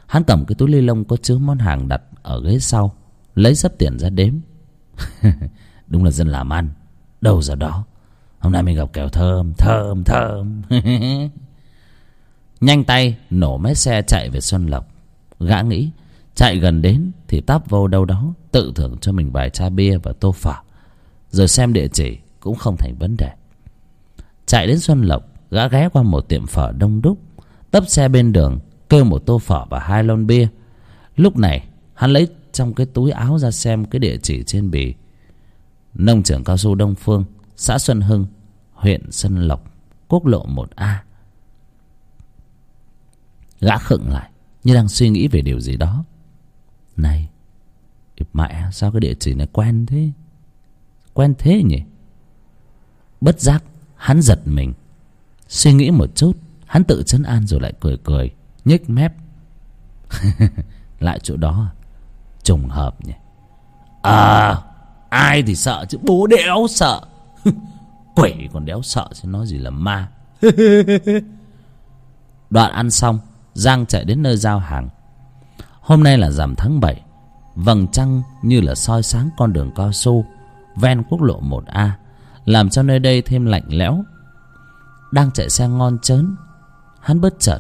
hắn cầm cái túi ly lông có chứa món hàng đặt ở ghế sau, lấy sấp tiền ra đếm. Đúng là dân làm ăn. Đâu giờ đó? Hôm nay mình gặp kèo thơm thơm thơm. Nhanh tay, nổ máy xe chạy về xuân lộc. Gã nghĩ, chạy gần đến thì tắp vô đâu đó, tự thưởng cho mình vài chai bia và tô phở. Rồi xem địa chỉ cũng không thành vấn đề. Chạy đến xuân lộc, gã ghé qua một tiệm phở đông đúc. Tấp xe bên đường kêu một tô phở và hai lon bia. Lúc này, hắn lấy trong cái túi áo ra xem cái địa chỉ trên bì. Nông trường cao su đông phương, xã xuân hưng, huyện xuân lộc, quốc lộ một a. Gã khựng lại, như đang suy nghĩ về điều gì đó. Này mẹ sao cái địa chỉ này quen thế? Quen thế nhỉ? Bất giác, hắn giật mình. Suy nghĩ một chút, hắn tự chấn an rồi lại cười cười nhếch mép. Lại chỗ đó. Trùng hợp nhỉ. À ai thì sợ chứ? Bố đéo sợ. Quỷ còn đéo sợ chứ, nói gì là ma. Đoạn ăn xong, giang chạy đến nơi giao hàng. Hôm nay là rằm tháng bảy. Vầng trăng như là soi sáng con đường cao su, ven quốc lộ một a, làm cho nơi đây thêm lạnh lẽo. Đang chạy xe ngon chớn, hắn bất chợt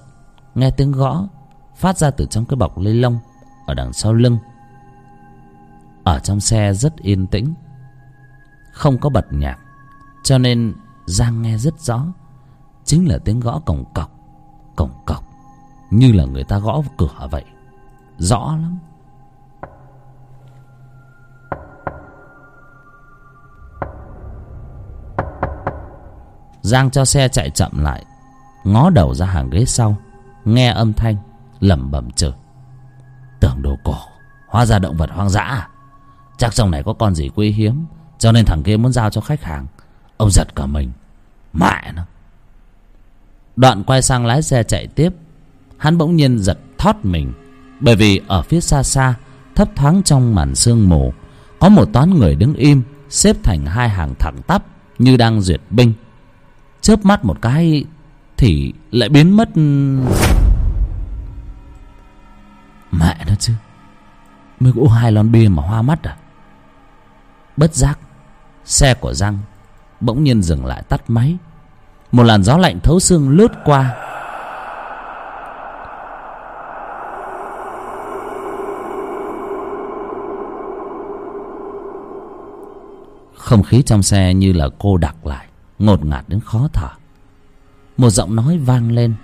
nghe tiếng gõ, phát ra từ trong cái bọc ly lông, ở đằng sau lưng. Ở trong xe rất yên tĩnh, không có bật nhạc, cho nên giang nghe rất rõ. Chính là tiếng gõ cổng cọc cổng cọc, như là người ta gõ cửa vậy. Rõ lắm. Giang cho xe chạy chậm lại, ngó đầu ra hàng ghế sau nghe âm thanh, lẩm bẩm chửi tưởng đồ cổ, hóa ra động vật hoang dã à? Chắc trong này có con gì quý hiếm, cho nên thằng kia muốn giao cho khách hàng. Ông giật cả mình. Mẹ nó. Đoạn quay sang lái xe chạy tiếp. Hắn bỗng nhiên giật thót mình, bởi vì ở phía xa xa, thấp thoáng trong màn sương mù, có một toán người đứng im, xếp thành hai hàng thẳng tắp như đang duyệt binh. Chớp mắt một cái thì lại biến mất mẹ nó chứ. Mới có hai lon bia mà hoa mắt à? Bất giác, xe của răng bỗng nhiên dừng lại tắt máy. Một làn gió lạnh thấu xương lướt qua. Không khí trong xe như là cô đặc lại, ngột ngạt đến khó thở. Một giọng nói vang lên,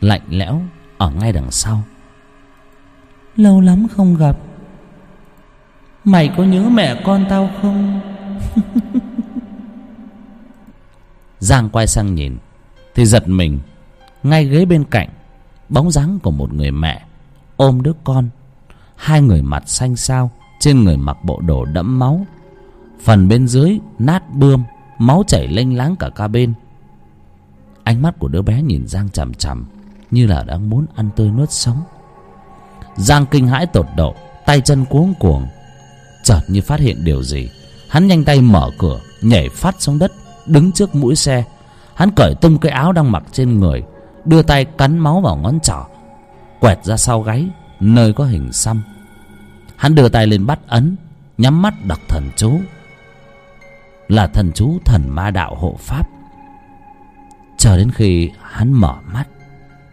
lạnh lẽo ở ngay đằng sau lâu lắm không gặp. Mày có nhớ mẹ con tao không? Giang quay sang nhìn, thì giật mình. Ngay ghế bên cạnh, bóng dáng của một người mẹ ôm đứa con. Hai người mặt xanh xao, trên người mặc bộ đồ đẫm máu. Phần bên dưới, nát bươm, máu chảy lênh láng cả ca bên. Ánh mắt của đứa bé nhìn giang chằm chằm, như là đang muốn ăn tươi nuốt sống giang kinh hãi tột độ, tay chân cuống cuồng. Chợt như phát hiện điều gì, hắn nhanh tay mở cửa, nhảy phát xuống đất, đứng trước mũi xe. Hắn cởi tung cái áo đang mặc trên người, đưa tay cắn máu vào ngón trỏ, quẹt ra sau gáy, nơi có hình xăm. Hắn đưa tay lên bắt ấn, nhắm mắt đọc thần chú. Là thần chú thần ma đạo hộ pháp. Chờ đến khi hắn mở mắt,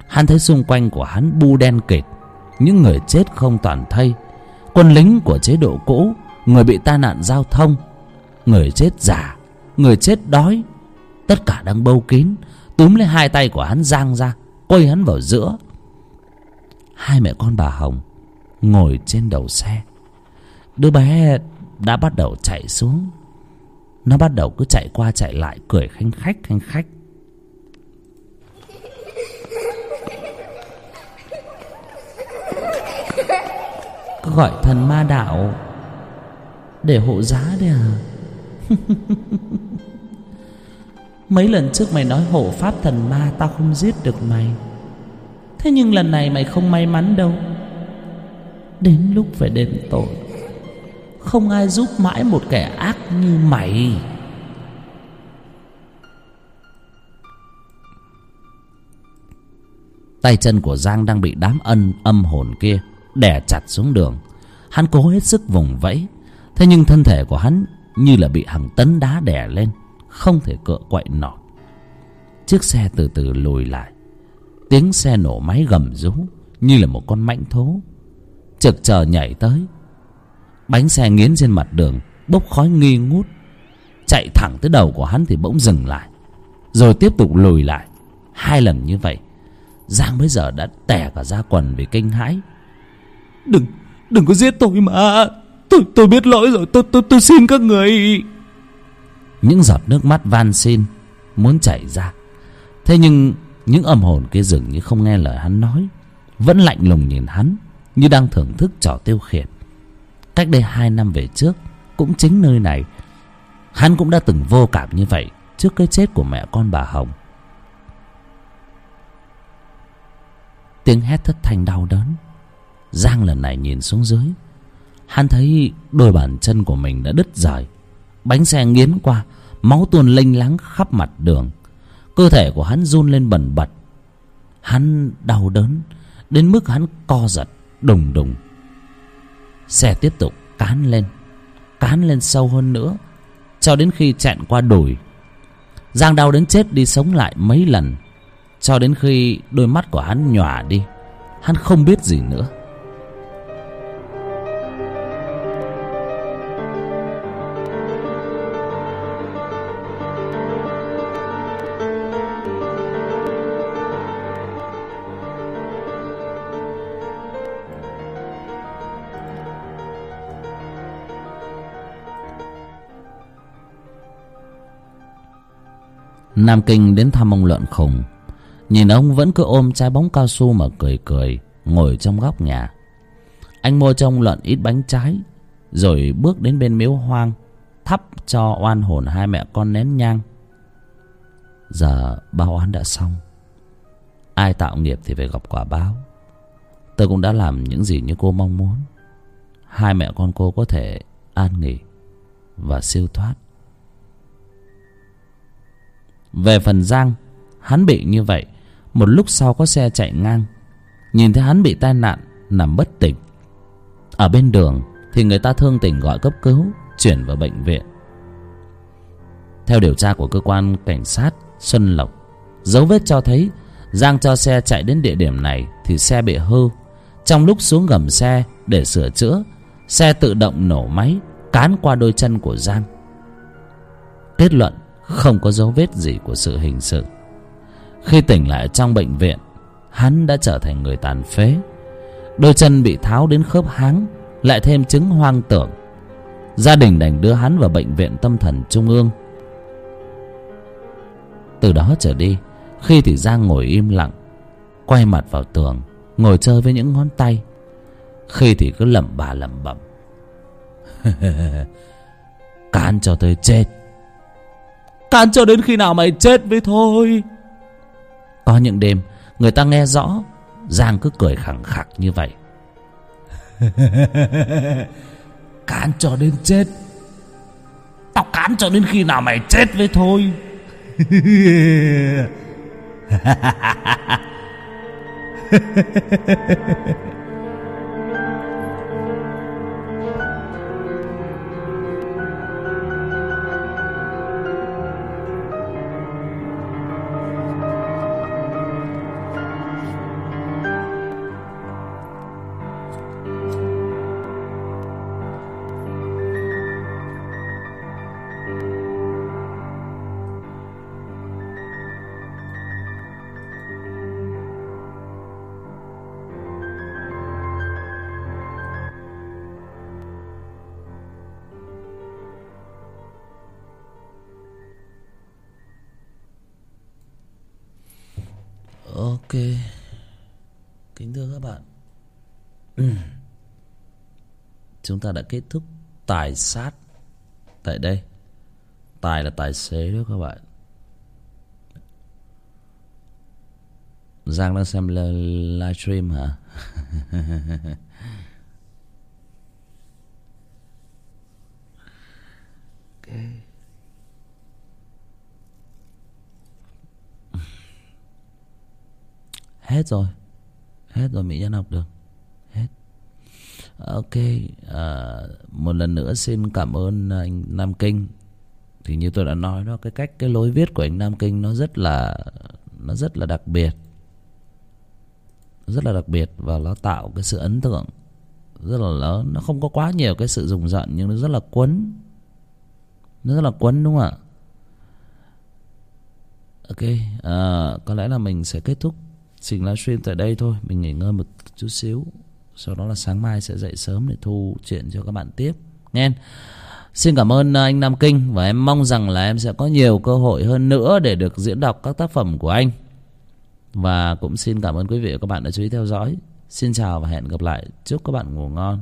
hắn thấy xung quanh của hắn bu đen kịt những người chết không toàn thây. Quân lính của chế độ cũ, người bị tai nạn giao thông, người chết già, người chết đói, tất cả đang bâu kín. Túm lấy hai tay của hắn giang ra, quây hắn vào giữa. Hai mẹ con bà hồng ngồi trên đầu xe. Đứa bé đã bắt đầu chạy xuống. Nó bắt đầu cứ chạy qua chạy lại, cười khanh khách khanh khách. Gọi thần ma đạo. Để hộ giá đấy à? Mấy lần trước mày nói hộ pháp thần ma, tao không giết được mày. Thế nhưng lần này mày không may mắn đâu. Đến lúc phải đền tội, không ai giúp mãi một kẻ ác như mày. Tay chân của giang đang bị đám ân âm hồn kia đè chặt xuống đường. Hắn cố hết sức vùng vẫy, thế nhưng thân thể của hắn như là bị hàng tấn đá đè lên, không thể cựa quậy nổi. Chiếc xe từ từ lùi lại. Tiếng xe nổ máy gầm rú như là một con mãnh thố trực chờ nhảy tới. Bánh xe nghiến trên mặt đường, bốc khói nghi ngút. Chạy thẳng tới đầu của hắn thì bỗng dừng lại, rồi tiếp tục lùi lại. Hai lần như vậy, giang bây giờ đã tè cả ra quần vì kinh hãi đừng đừng có giết tôi mà. Tôi tôi biết lỗi rồi. Tôi tôi tôi xin các người. Những giọt nước mắt van xin muốn chảy ra. Thế nhưng những âm hồn kia dường như không nghe lời hắn nói. Vẫn lạnh lùng nhìn hắn như đang thưởng thức trò tiêu khiển. Cách đây hai năm về trước, cũng chính nơi này, hắn cũng đã từng vô cảm như vậy trước cái chết của mẹ con bà hồng. Tiếng hét thất thanh đau đớn giang lần này nhìn xuống dưới. Hắn thấy đôi bàn chân của mình đã đứt rời. Bánh xe nghiến qua, máu tuôn lênh láng khắp mặt đường. Cơ thể của hắn run lên bần bật. Hắn đau đớn, đến mức hắn co giật, đùng đùng. Xe tiếp tục cán lên cán lên sâu hơn nữa, cho đến khi chẹn qua đùi. Giang đau đến chết đi sống lại mấy lần, cho đến khi đôi mắt của hắn nhòa đi. Hắn không biết gì nữa. Nam kinh đến thăm ông lợn khùng. Nhìn ông vẫn cứ ôm trái bóng cao su mà cười cười, ngồi trong góc nhà. Anh mua cho ông lợn ít bánh trái, rồi bước đến bên miếu hoang, thắp cho oan hồn hai mẹ con nén nhang. Giờ báo oan đã xong. Ai tạo nghiệp thì phải gặp quả báo. Tôi cũng đã làm những gì như cô mong muốn. Hai mẹ con cô có thể an nghỉ và siêu thoát về phần giang, hắn bị như vậy, một lúc sau có xe chạy ngang. Nhìn thấy hắn bị tai nạn, nằm bất tỉnh. Ở bên đường thì người ta thương tình gọi cấp cứu, chuyển vào bệnh viện. Theo điều tra của cơ quan cảnh sát xuân lộc, dấu vết cho thấy giang cho xe chạy đến địa điểm này thì xe bị hư. Trong lúc xuống gầm xe để sửa chữa, xe tự động nổ máy, cán qua đôi chân của giang. Kết luận không có dấu vết gì của sự hình sự. Khi tỉnh lại trong bệnh viện, hắn đã trở thành người tàn phế. Đôi chân bị tháo đến khớp háng, lại thêm chứng hoang tưởng. Gia đình đành đưa hắn vào bệnh viện tâm thần trung ương. Từ đó trở đi, khi thì giang ngồi im lặng, quay mặt vào tường, ngồi chơi với những ngón tay. Khi thì cứ lẩm bà lẩm bẩm. Cán cho tới chết. Cán cho đến khi nào mày chết với thôi? Có những đêm Người ta nghe rõ Giang cứ cười khẳng khặc như vậy. Cán cho đến chết. Tao cán cho đến khi nào mày chết với thôi Ok. Kính thưa các bạn. Chúng ta đã kết thúc Tài sát Tại đây. Tài là tài xế đó các bạn. Giang đang xem livestream hả? Ok. Hết rồi. Hết rồi Mỹ Nhân học được Hết. Ok à, Một lần nữa xin cảm ơn anh Nam Kinh. Thì như tôi đã nói đó Cái cách cái lối viết của anh Nam Kinh Nó rất là Nó rất là đặc biệt. Rất là đặc biệt Và nó tạo cái sự ấn tượng Rất là lớn. Nó không có quá nhiều cái sự rùng rợn Nhưng nó rất là quấn. Nó rất là quấn đúng không ạ? Ok à, Có lẽ là mình sẽ kết thúc Trình livestream tại đây thôi, Mình nghỉ ngơi một chút xíu, Sau đó là sáng mai sẽ dậy sớm để thu chuyện cho các bạn tiếp, Nghe Xin cảm ơn à, anh Nam Kinh Và em mong rằng là em sẽ có nhiều cơ hội hơn nữa Để được diễn đọc các tác phẩm của anh. Và cũng xin cảm ơn quý vị và các bạn đã chú ý theo dõi. Xin chào và hẹn gặp lại. Chúc các bạn ngủ ngon.